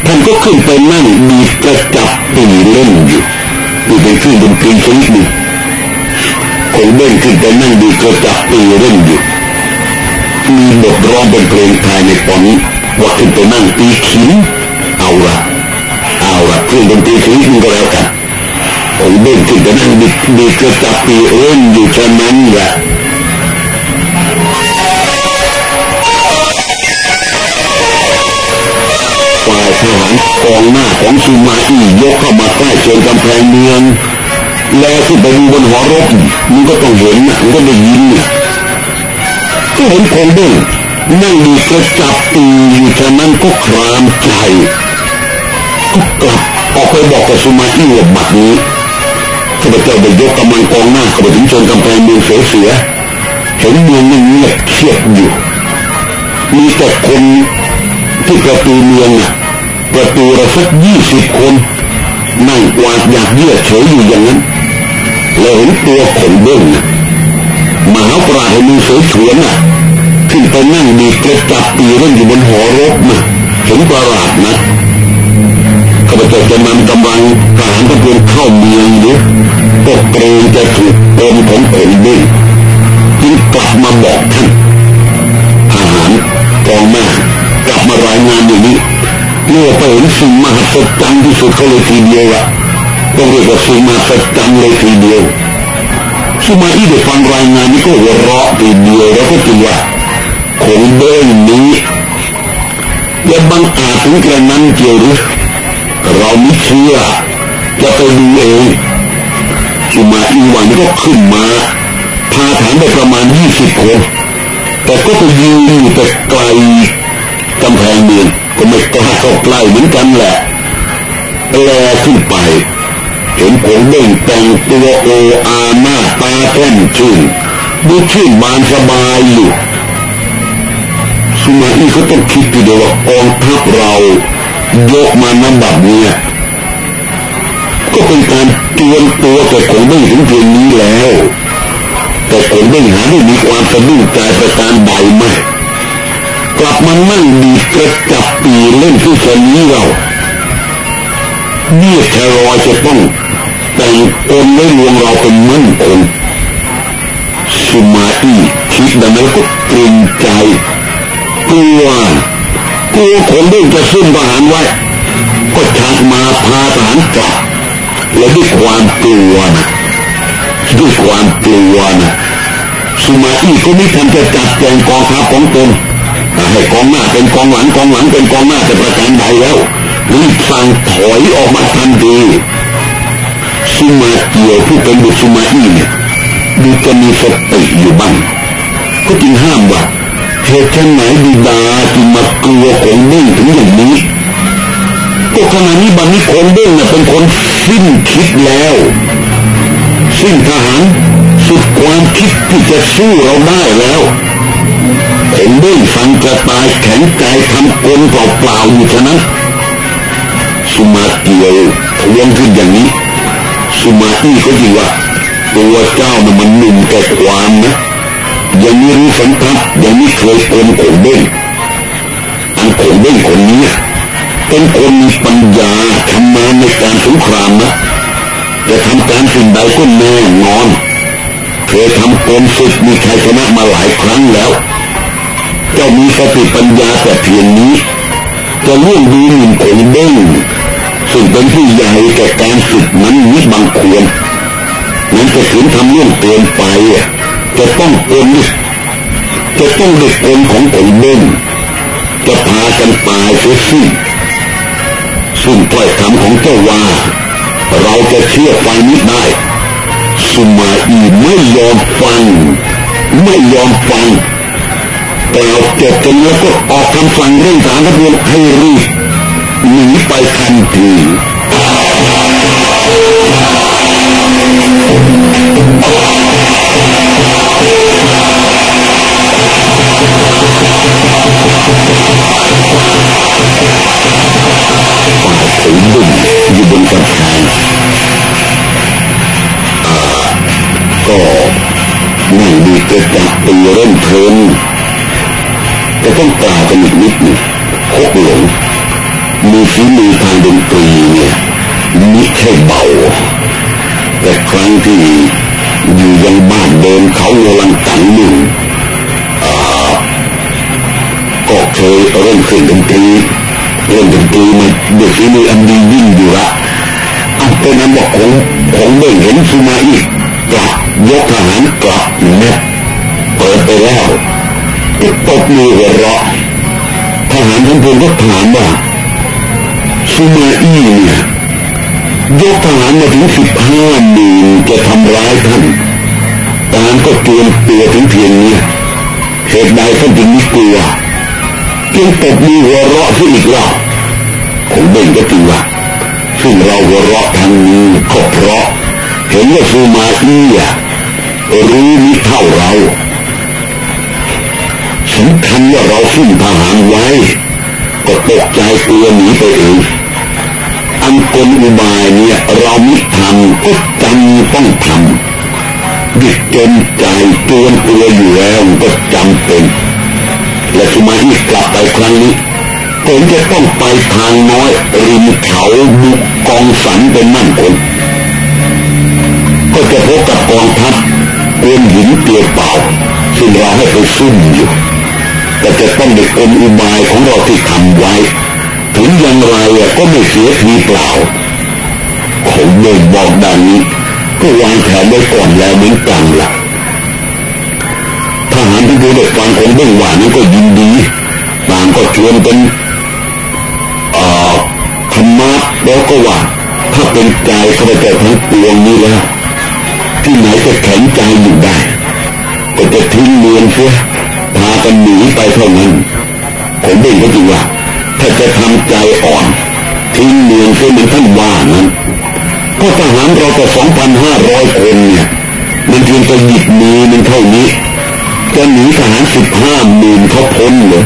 ท่านก็ขึ้นไปนั่งมีกระจับตีเล่นอยู่ดูเป็นขึ้นดนตรีชนิดหนึ่งคนเล่นขึ้นไปนั่งดีกระจับตีเล่นอยู่มีบทร้องเป็นเพลงไทยในตอนนี้ว่าขึ้นไปนั่งตีขิม เอาละเอาละเครื่องดนตรีชนิดนึงก็แล้วกันคนเล่นขึ้นไปนั่งดีดีกระจับตีเล่นอยู่ฉะนั้นแหละฝ่ายทหารกองหน้าของซูมาอียกเข้ามาใกล้เชิงกำแพงเมือง แล้วขึ้นไปดูบนหัวรบมันก็ต้องเห็นนะมันก็ได้ยินก็เห็นคนเด้งนั่งดีกระจับตีอยู่ฉะนั้นก็ครามใจ ออกไปบอกกับซูมาอีว่าบัดนี้ข้าพเจ้าได้ยกกำลังกองหน้าเข้าไปถึงเชิงกำแพงเมืองเสียเสียเห็นเมืองนี่เงียบเชียบอยู่ มีแต่คนที่ประตูเมืองน่ะประตูละสักยี่สิบคนนั่งกวาดอยากเยือกเฉยอยู่อย่างนั้นเราเห็นตัวขนเบ้งนะมหาปราชญ์มือเสือเฉวนน่ะขึ้นไปนั่งดีเกระจับปีเล่นอยู่บนหอรบนะเห็นประหลาดนะ ข้าพเจ้าจะนำกำลังทหารตะเกียงเข้าเมืองหรือก็เกรงจะถูกเป็นของขนเบ้งจึงกลับมาบอกท่านทหารกองหน้ากลับมารายงานอย่างนี้เรียกไปเห็นสิ่งมหัศจรรย์ที่สุดเขาเลยทีเดียวอะต้องเรียกว่าสิ่งมหัศจรรย์เลยทีเดียวสมัยที่ได้ฟังรายงานนี้ก็หัวเราะทีเดียวแล้วก็คิดว่าคงเดินนี้จะบังอาจถึงกระนั้นเกี่ยวหรือ เราไม่เชื่อจะไปดูเองสุมาอีวันก็ขึ้นมา พาฐานไปประมาณยี่สิบคนแต่ก็ไปยืนอยู่แต่ไกลกำแพงเมืองก็ไม่กล้าเข้าใกล้เหมือนกันแหละแลขึ้นไป เห็นผมเด้งแต่งตัวโออาหน้าตาแท่นชื่นดูชื่นบานสบายอยู่สุมาอีเขาต้องคิดทีเดียวว่ากองทัพเรา โยกมานำบัดเนี่ยก็เป็นการเตือนตัวแต่คงไม่ถึงเพียงนี้แล้ว แต่คงไม่หาได้มีความสะดุ้งใจประการใดไหมกลับมานั่งดีกระจับปีเล่นที่คนนี้เราเนี่ยชะรอจะต้องแต่งคนไม่รวมเราเป็นมั่นคงสุมาอีคิดดังนั้นก็เกรงใจกลัว กลัวคนเด้งจะซุ่มทหารไว้ ก็ชักมาพาทหารกลับและด้วยความกลัวนะด้วยความกลัวนะสุมาอี้ก็ไม่ทันจะจัดแจงกองทัพของตนให้กองหน้าเป็นกองหลังกองหลังเป็นกองหน้าจะประการใดแล้วรีบสั่งถอยออกมาทันทีสุมาเกียวผู้เป็นบุตรสุมาอี้เนี่ยดูจะมีสติอยู่บ้างก็จึงห้ามว่า เหตุไหนบิดาจึงมากลัวของนิ่งถึงอย่างนี้ก็ขณะนี้บันนี้คนเด้งเนี่ยเป็นคนสิ้นคิดแล้วสิ้นทหารสุดความคิดที่จะสู้เราได้แล้วเห็นด้งฟังจะตายแข็งใจทำกลเปล่าๆอยู่ฉะนั้นสุมาเกียวทวงขึ้นอย่างนี้สุมาอี้ก็จริงว่าตัวเจ้ามันมันหนุ่มแก่ความนะ ยังม่รู้สัมผัสยังม่เคยเป็นขงเด้งอันขงเด้งคนนี้เป็นคนมีปัญญาทำมาในการสงครามนะจะทำการสิ่งใดก็แน่นอนเคยทำกลศึกมีชัยชนะมาหลายครั้งแล้วเจ้ามีสติปัญญาแต่เพียงนี้จะเลื่องดูหนึ่งขงเด้งซึ่งเป็นผู้ใหญ่แก่การศึกนั้นนิบังควรนั้นจะถึงทำเรื่องเกินไป จะต้องเป็นจะต้องเด็กคนของขงเด้งจะพากันตายเสียสิ้นซึ่งถ้อยคำของเจ้าว่า เราจะเชื่อฟังนี้ได้ สุมาอีไม่ยอมฟัง ไม่ยอมฟังแต่เราจบกันแล้วก็ออกคำสั่งเร่งฐานทัพเรือให้รีบหนีไปทันที ก็นั่งดูกระจับตีเร่มเพลินจะต้องกล่าวกันอีกนิดหนึ่งพกหลงมีฝีมือทางดนตรีเนี่ยมิใช่เบา แต่ครั้งที่อยู่ยังบ้านเดินเขาโลังตังหนึ่งก็เคยเริ่มขึ้นดนตรีเล่นดนตรีมาด้วยฝีมืออันดียิ่งอยู่ละเอาเป็นนั้นบอกของของเบ่งเห็นสุมาอีก กลับยกทหารกลับเนี่ยเปิดไปแล้วก็ตบมือหัวเราะทหารทั้งพลก็ถามว่าสุมาอี้เนี่ยยกทหารมาถึงสิบห้าหมื่นจะทำร้ายท่านทหารก็เตรียมตัวถึงเพียงนี้เหตุใดท่านจึงไม่กลัวจึงตบมือหัวเราะซะอีกรอบผมเบ่งก็จริงว่าซึ่งเราหัวเราะทางนี้ก็เพราะ เห็นว่าซูมาอี้รู้มิเท่าเราสำคัญว่าเราขึ้นทหารไว้ ก็ตกใจกลัวหนีไปเองอันกลอุบายเนี่ยเราม่ทำก็จำต้องทำดิเกณใจเตือนตัวอยู่แล้วก็จำเป็น และสมาธิกลับไปครั้งนี้ผมจะต้องไปทางน้อยริมเขาบุกกองสันเป็นมั่นคง ก็จะพบกับกองทัพเตียนหินเตียเปล่าซึ่งเราให้ไปซุ่มอยู่แต่จะต้องเด็กอมอุบายของเราที่ทำไว้ ถึงอย่างไรก็ไม่เสียทีเปล่าผมเดินบอกดังนี้ก็วางแผนไว้ก่อนแล้วเหมือนกันละ่ะทหารที่ดูเด็กฟังของเบื้องหวานนั้นก็ยินดีต่างก็ชวนกันธรรมะแล้วก็ว่า ถ้าเป็นใจเข้าจ้าทั้งปวงนี้แล้ว ที่ไหนจะแข็งใจอยู่ได้ ก็จะทิ้งเมืองเสียพากันหนีไปเท่านั้นผมเองก็จริงว่าถ้าจะทำใจอ่อน ทิ้งเมืองเสียเหมือนท่านว่านั้นก็ทหารเราก็สองพันห้าร้อยคนเนี่ยมันเพียงจะหยิบมือมันเท่านี้จะหนีทหารสิบห้าหมื่นเขาพ้นเลย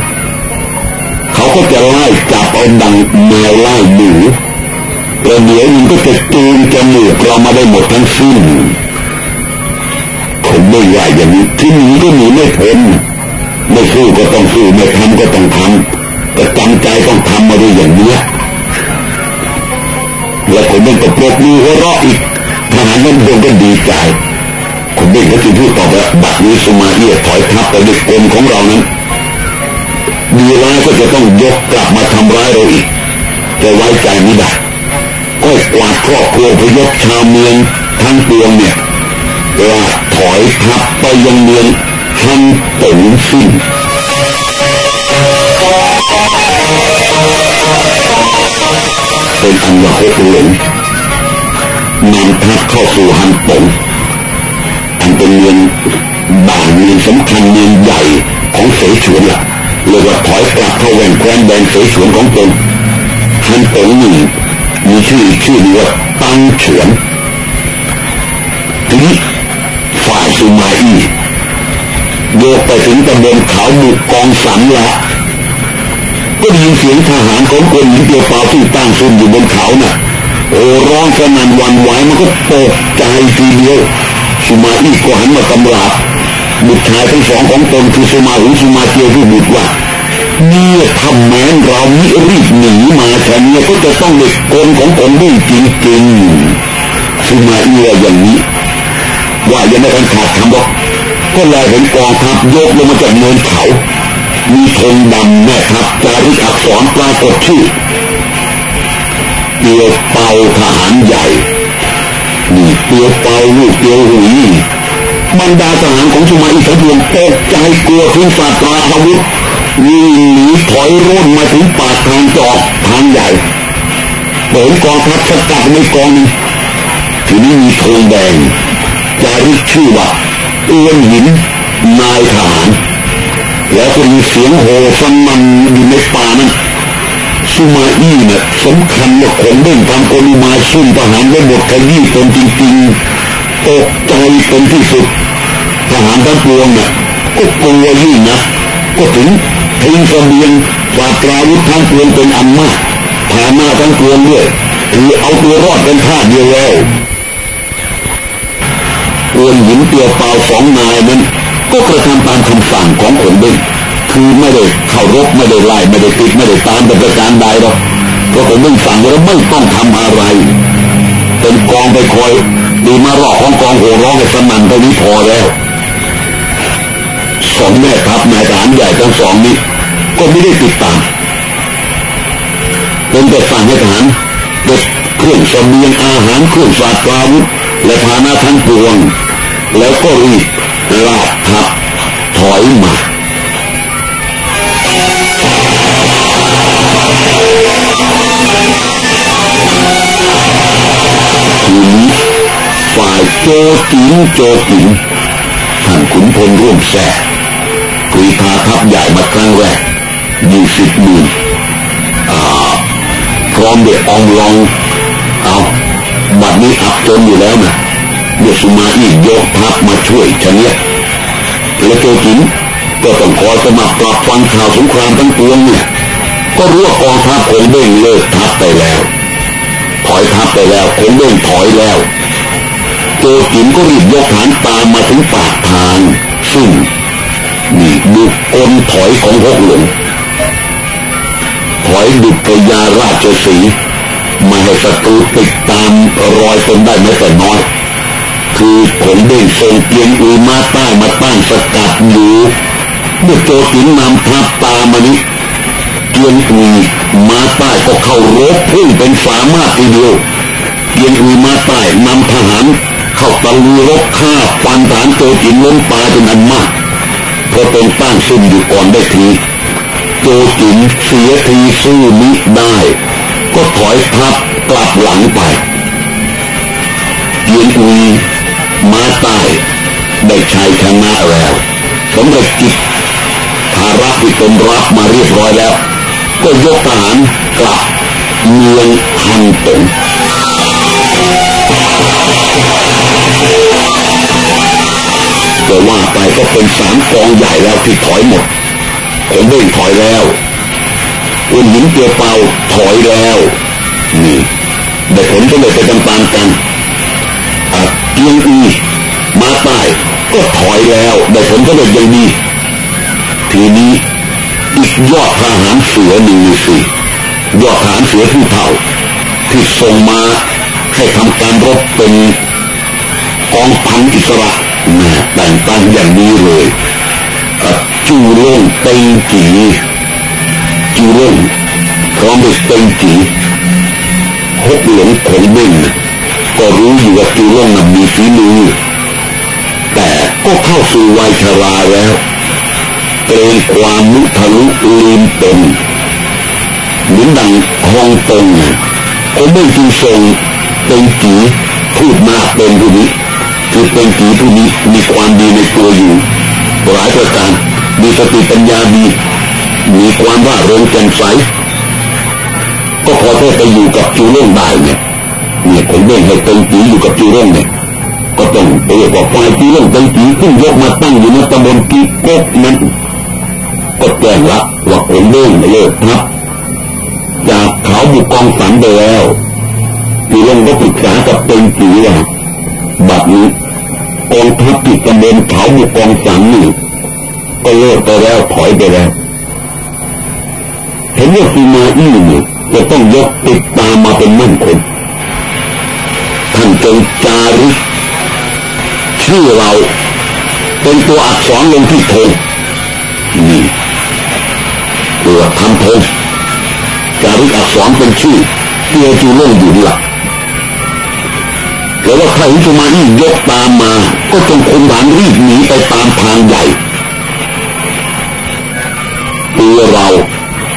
เขาก็จะไล่จับเอาดังแมวไล่หนูแล้วเดี๋ยวมันก็จะจูงจมูกเรามาได้หมดทั้งสิ้น มไม่ใหญ่อย่างนี้ที่หนีก็หนีไม่พ้นไม่สู้ก็ต้องสู้ไม่ทำก็ต้องทำแต่จำใจต้องทำมาด้วยอย่างนี้แล้วผมเป็นกระปรบมือหัวเราะอีกทหารนั้นโดนก็ดีใจผมเด็กก็จึงพูดต่อว่าบัดนี้สมาเอียถอยทับไปด้วยกลมของเรานั้นดีร้ายก็จะต้องยกกลับมาทำร้ายเราอีกจะไว้ใจไม่ได้ก็กวาดครอบครัวพยศชาวเมืองทั้งปวงเนี่ย ว่าถอยทับไปยังเมืองทันตงสิ้นเป็นอันว่าให้หลงนำทัพเข้าสู่ฮันตงอันเป็นเมืองบางเมืองสำคัญเมืองใหญ่ของเสฉวนละเรียว่าถอยกลับเข้าแหวนแคว้นแดนเสฉวนของตนหชั้นตงหนึ่งมีชื่อชื่อเรียกตังเฉวนทีนี้ สุมาอีโยกไปถึงตำบลเขาบุกกองสันละก็ได้ยินเสียงทหารของคนหญิงเดียวเปล่าที่ตั้งซุ่มอยู่บนเขาน่ะโอ้ร้องสนั่นวันไหวมันก็ตกใจทีเดียวสุมาอีก็หันมาตำราบุตรชายทั้งสองของตนคือสุมาหุสุมาเกียวที่บุตรว่าเนี่ยทำแม้นเรามิรีบหนีมาแค่นี้ก็จะต้องเด็กคนของผมด้วยจริงๆสุมาเอียอย่างนี้ ว่ายังไม่ทันขาดคำบอกก็เลยเห็นกองทัพยกลงมาจากเนินเขา มีธงดำแม่ทัพจารึกอักษรปรากฏชื่อเตียวเปาทหารใหญ่นี่เตียวเปาลูกเตียวหุยบรรดาทหารของสุมาอิสดวงตกใจกลัวทิ้งศาตราอาวุธวิ่งหนีถอยร่นมาถึงปากทางจอกทางใหญ่เห็นกองทัพสกัดไม่กองทีนี้มีธงแดง จารึกชื่อว่าเอื้อนหินนายทหารแล้วก็มีเสียงโห่ฟังมันอยู่ในป่านั้นสุมาอี้เนี่ยสำคัญว่าคนเด่นทำกลุมาซุ่มทหารได้หมดขยี้ตนจริงๆตกใจเป็นที่สุดทหารทั้งปวงเนี่ยก็กลัวยิ่งนะก็ถึงทิ้งเสบียงฝากราวุธทั้งปวงเป็นอันมากฐานาทั้งปวงด้วยคือเอาตัวรอดเป็นท่าเดียวแล้ว อวนหินเตียวเปล่าสองนายนั้น ก็กระทำตามคำสั่งของคนเด่นคือไม่ได้เข้ารบไม่ได้ไล่ไม่ได้ติดไม่ได้ตามแต่ประการใดหรอกก็ผมไม่สั่งแล้วไม่ต้องทำอะไร เป็นกองไปคอยดีมารอกของกองโหร้องให้สมันเท่านี้พอแล้วสองแม่ทัพนายทหารใหญ่ทั้งสองนี้ ก็ไม่ได้ติดตามเป็นแต่สั่งให้ทหารเด็ดเครื่องสเสบียงอาหารเครื่องสาตราวุธและพานาทั้งปวง แล้วก็รีบลาดทับถอยมาทีนี้ฝ่ายโจจิงโจจิงท่านขุนพลร่วมแส่กรีธาทัพใหญ่มาครั้งแรกยี่สิบหมื่นพร้อมเด็กองลอง เอาบัดนี้อับจนอยู่แล้วนะ เดี๋ยวสุมาอีกยกทัพมาช่วยชนะแล้วโจจิงก็ต้องคอยสมัครปรับฟังข่าวสงครามทั้งปวงเนี่ยก็รู้ว่ากองทัพคงเด้งเลิกทัพไปแล้ว ถอยทัพไปแล้วคงเด้งถอยแล้วโจจินก็รีบยกฐานตามมาถึงปากทาง ซึ่งนี่ดุกลถอยของพวกหลวงถอยดุกยาราชสีมาให้ศัตรูติดตามรอยตนได้ไม่แต่น้อย คือผลเด้งทรงเกียงอุมาใต้มาตั้งสกัดอยู่เมื่อโจจินนำทัพตามมานี้เกียงอุยมาใต้ก็เข้ารบพุ่งเป็นสามารถทีเดียวเกียงอุยมาใต้นำทหารเข้าตะลุยรบฆ่าฟันฐานโจจินล้มปลาเป็นอันมากเพราะเป็นตั้งซุ่มอยู่ก่อนได้ทีโจจินเสียทีสู้มิได้ ก็ถอยพับกลับหลังไปเยียนอุย มาใต้ได้ชัยชนะแล้วสำเร็จกิจภาระที่ตนรับมาเรียบร้อยแล้ว ก็ยกทหารกลับเมืองฮันตงจะว่าไปก็เป็นสามกองใหญ่แล้วที่ถอยหมดผมเบ่งถอยแล้วอุนหินเตียวเปาถอยแล้ว นี่แต่ผลก็เลยไปตามๆกัน เกียงอีมาใต้ก็ถอยแล้วแต่ผลก็เลยยังมีทีนี้อีกยอดทหารเสือหนึ่งสิยอดทหารเสือผู้เผ่า ที่ส่งมาให้ทำการรบเป็นกองพันอิสระนะแต่งตั้งอย่างนี้เลยจูเล่งเต็งจีจูเล่งพร้อมด้วยเต็งจีฮกหลงขนเบ่ง ก็รู้อยู่ว่าจูเล่งนั้นมีฝีมือแต่ก็เข้าสู่วัยชราแล้วเกรงความมุทะลุลืมตนเหมือนดังฮองตงคนเบ่จึงทรงเต็งจีพูดมากเป็นผู้นี้คือเป็นผีผู้นี้มีความดีในตัวอยู่หลายประการมีสติปัญญาดี มีความว่าเริงแจ่มใสก็พอที่ไปอยู่กับจูเล่งได้เนี่ย เนี่ยผมเบ่งให้เป็นจีอยู่กับจูเล่งเนี่ยก็ต้องเรียกว่าฝ่ายจีเล่งเป็นจีขึ้นยกมาตั้งอยู่ในตำบลกีโก๊กนั้นก็แจ้งละว่าผมเบ่งเลิกครับจากเขาบุกกองสันไปแล้วจีเล่งก็ปรึกษากับเป็นจีว่าบัดนี้กองทัพที่ตำบลเขาบุกกองสันนี่ก็เลิกไปแล้วถอยไปแล้วเห็นว่าซีมาอี้นี่ยจะต้องยกติดตามมาเป็นมั่นคง นารึกชื่อเราเป็นตัวอักษรลงที่ธงนี่ตัวทำธงจารึกอักษรเป็นชื่อเตียจูเล่งอยู่หลักแล้วว่าใครที่มาอี้ยกตามมา ก็จงคุมฐานรีบหนีไปตามทางใหญ่ตัวเรา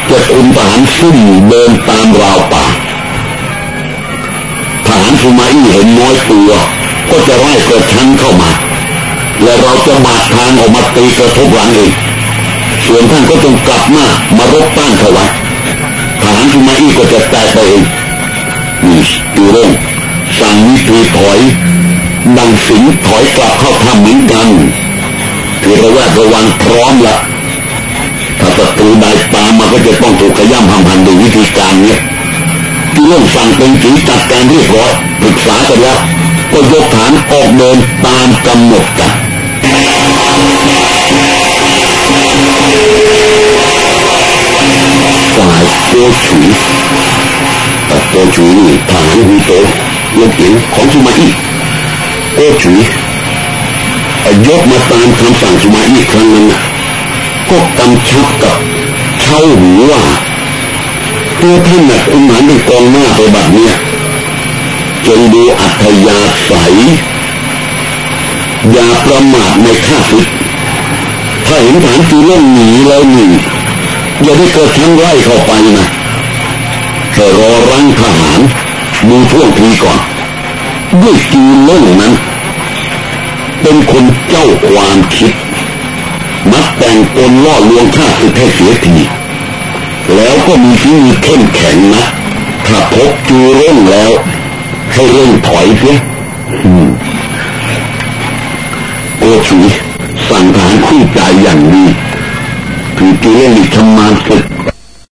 จะคุมทหารซุ่มเดินตามราวป่า ทหารสุมาอี้เห็นน้อยตัวก็จะไล่กระชั้นเข้ามา และเราจะบาดทางออกมาตีกระทบหลังเองส่วนท่านก็จงกลับมามารบต้านเขาไว้ทหารสุมาอี้ก็จะแตกไปเองนี่ดูเรื่องสั่งวิธีถอยดังสิงถอยกลับเข้าทำเหมือนกันคือระแวดระวังพร้อมละถ้าศัตรูใดตามมาก็จะต้องถูกขย่ำพังพันด้วยวิธีการเนี้ย ที่เรื่องสั่งเป็นสีจัดการเรียบร้อยปรึกษากันแล้วก็ยกฐานออกเดินตามกำหนดกันฝ่ายโกฉุยแต่โกฉุยนี่ฐานฮีโตเลี้ยงเสียงของสุมาอี้โกฉุยยกมาตามคำสั่งสุมาอี้ครั้งนั้นก็กำชับกับเช่าหูว่าตัวท่านน่ะคุมหารด้วยกองหน้าไปแบบเนี้ยจงดูอัธยาศัยอย่าประมาทในข้าศึกถ้าเห็นฐานจีเล่นหนีแล้วหนีอย่าได้เกิดทั้งไล่เข้าไปนะแค่รอรังทหารดูท่วงทีก่อนด้วยจีเล่นนั้น เป็นคนเจ้าความคิด มักแต่งตนล่อลวงข้าศึกให้เสียที แล้วก็มีที่มีเข้มแข็งนะถ้าพบจูเร่งแล้ว ให้เร่งถอยเสียโอชุยสั่งทหารคู่ใจอย่างนี้คือจูเร่งชำนาญศึก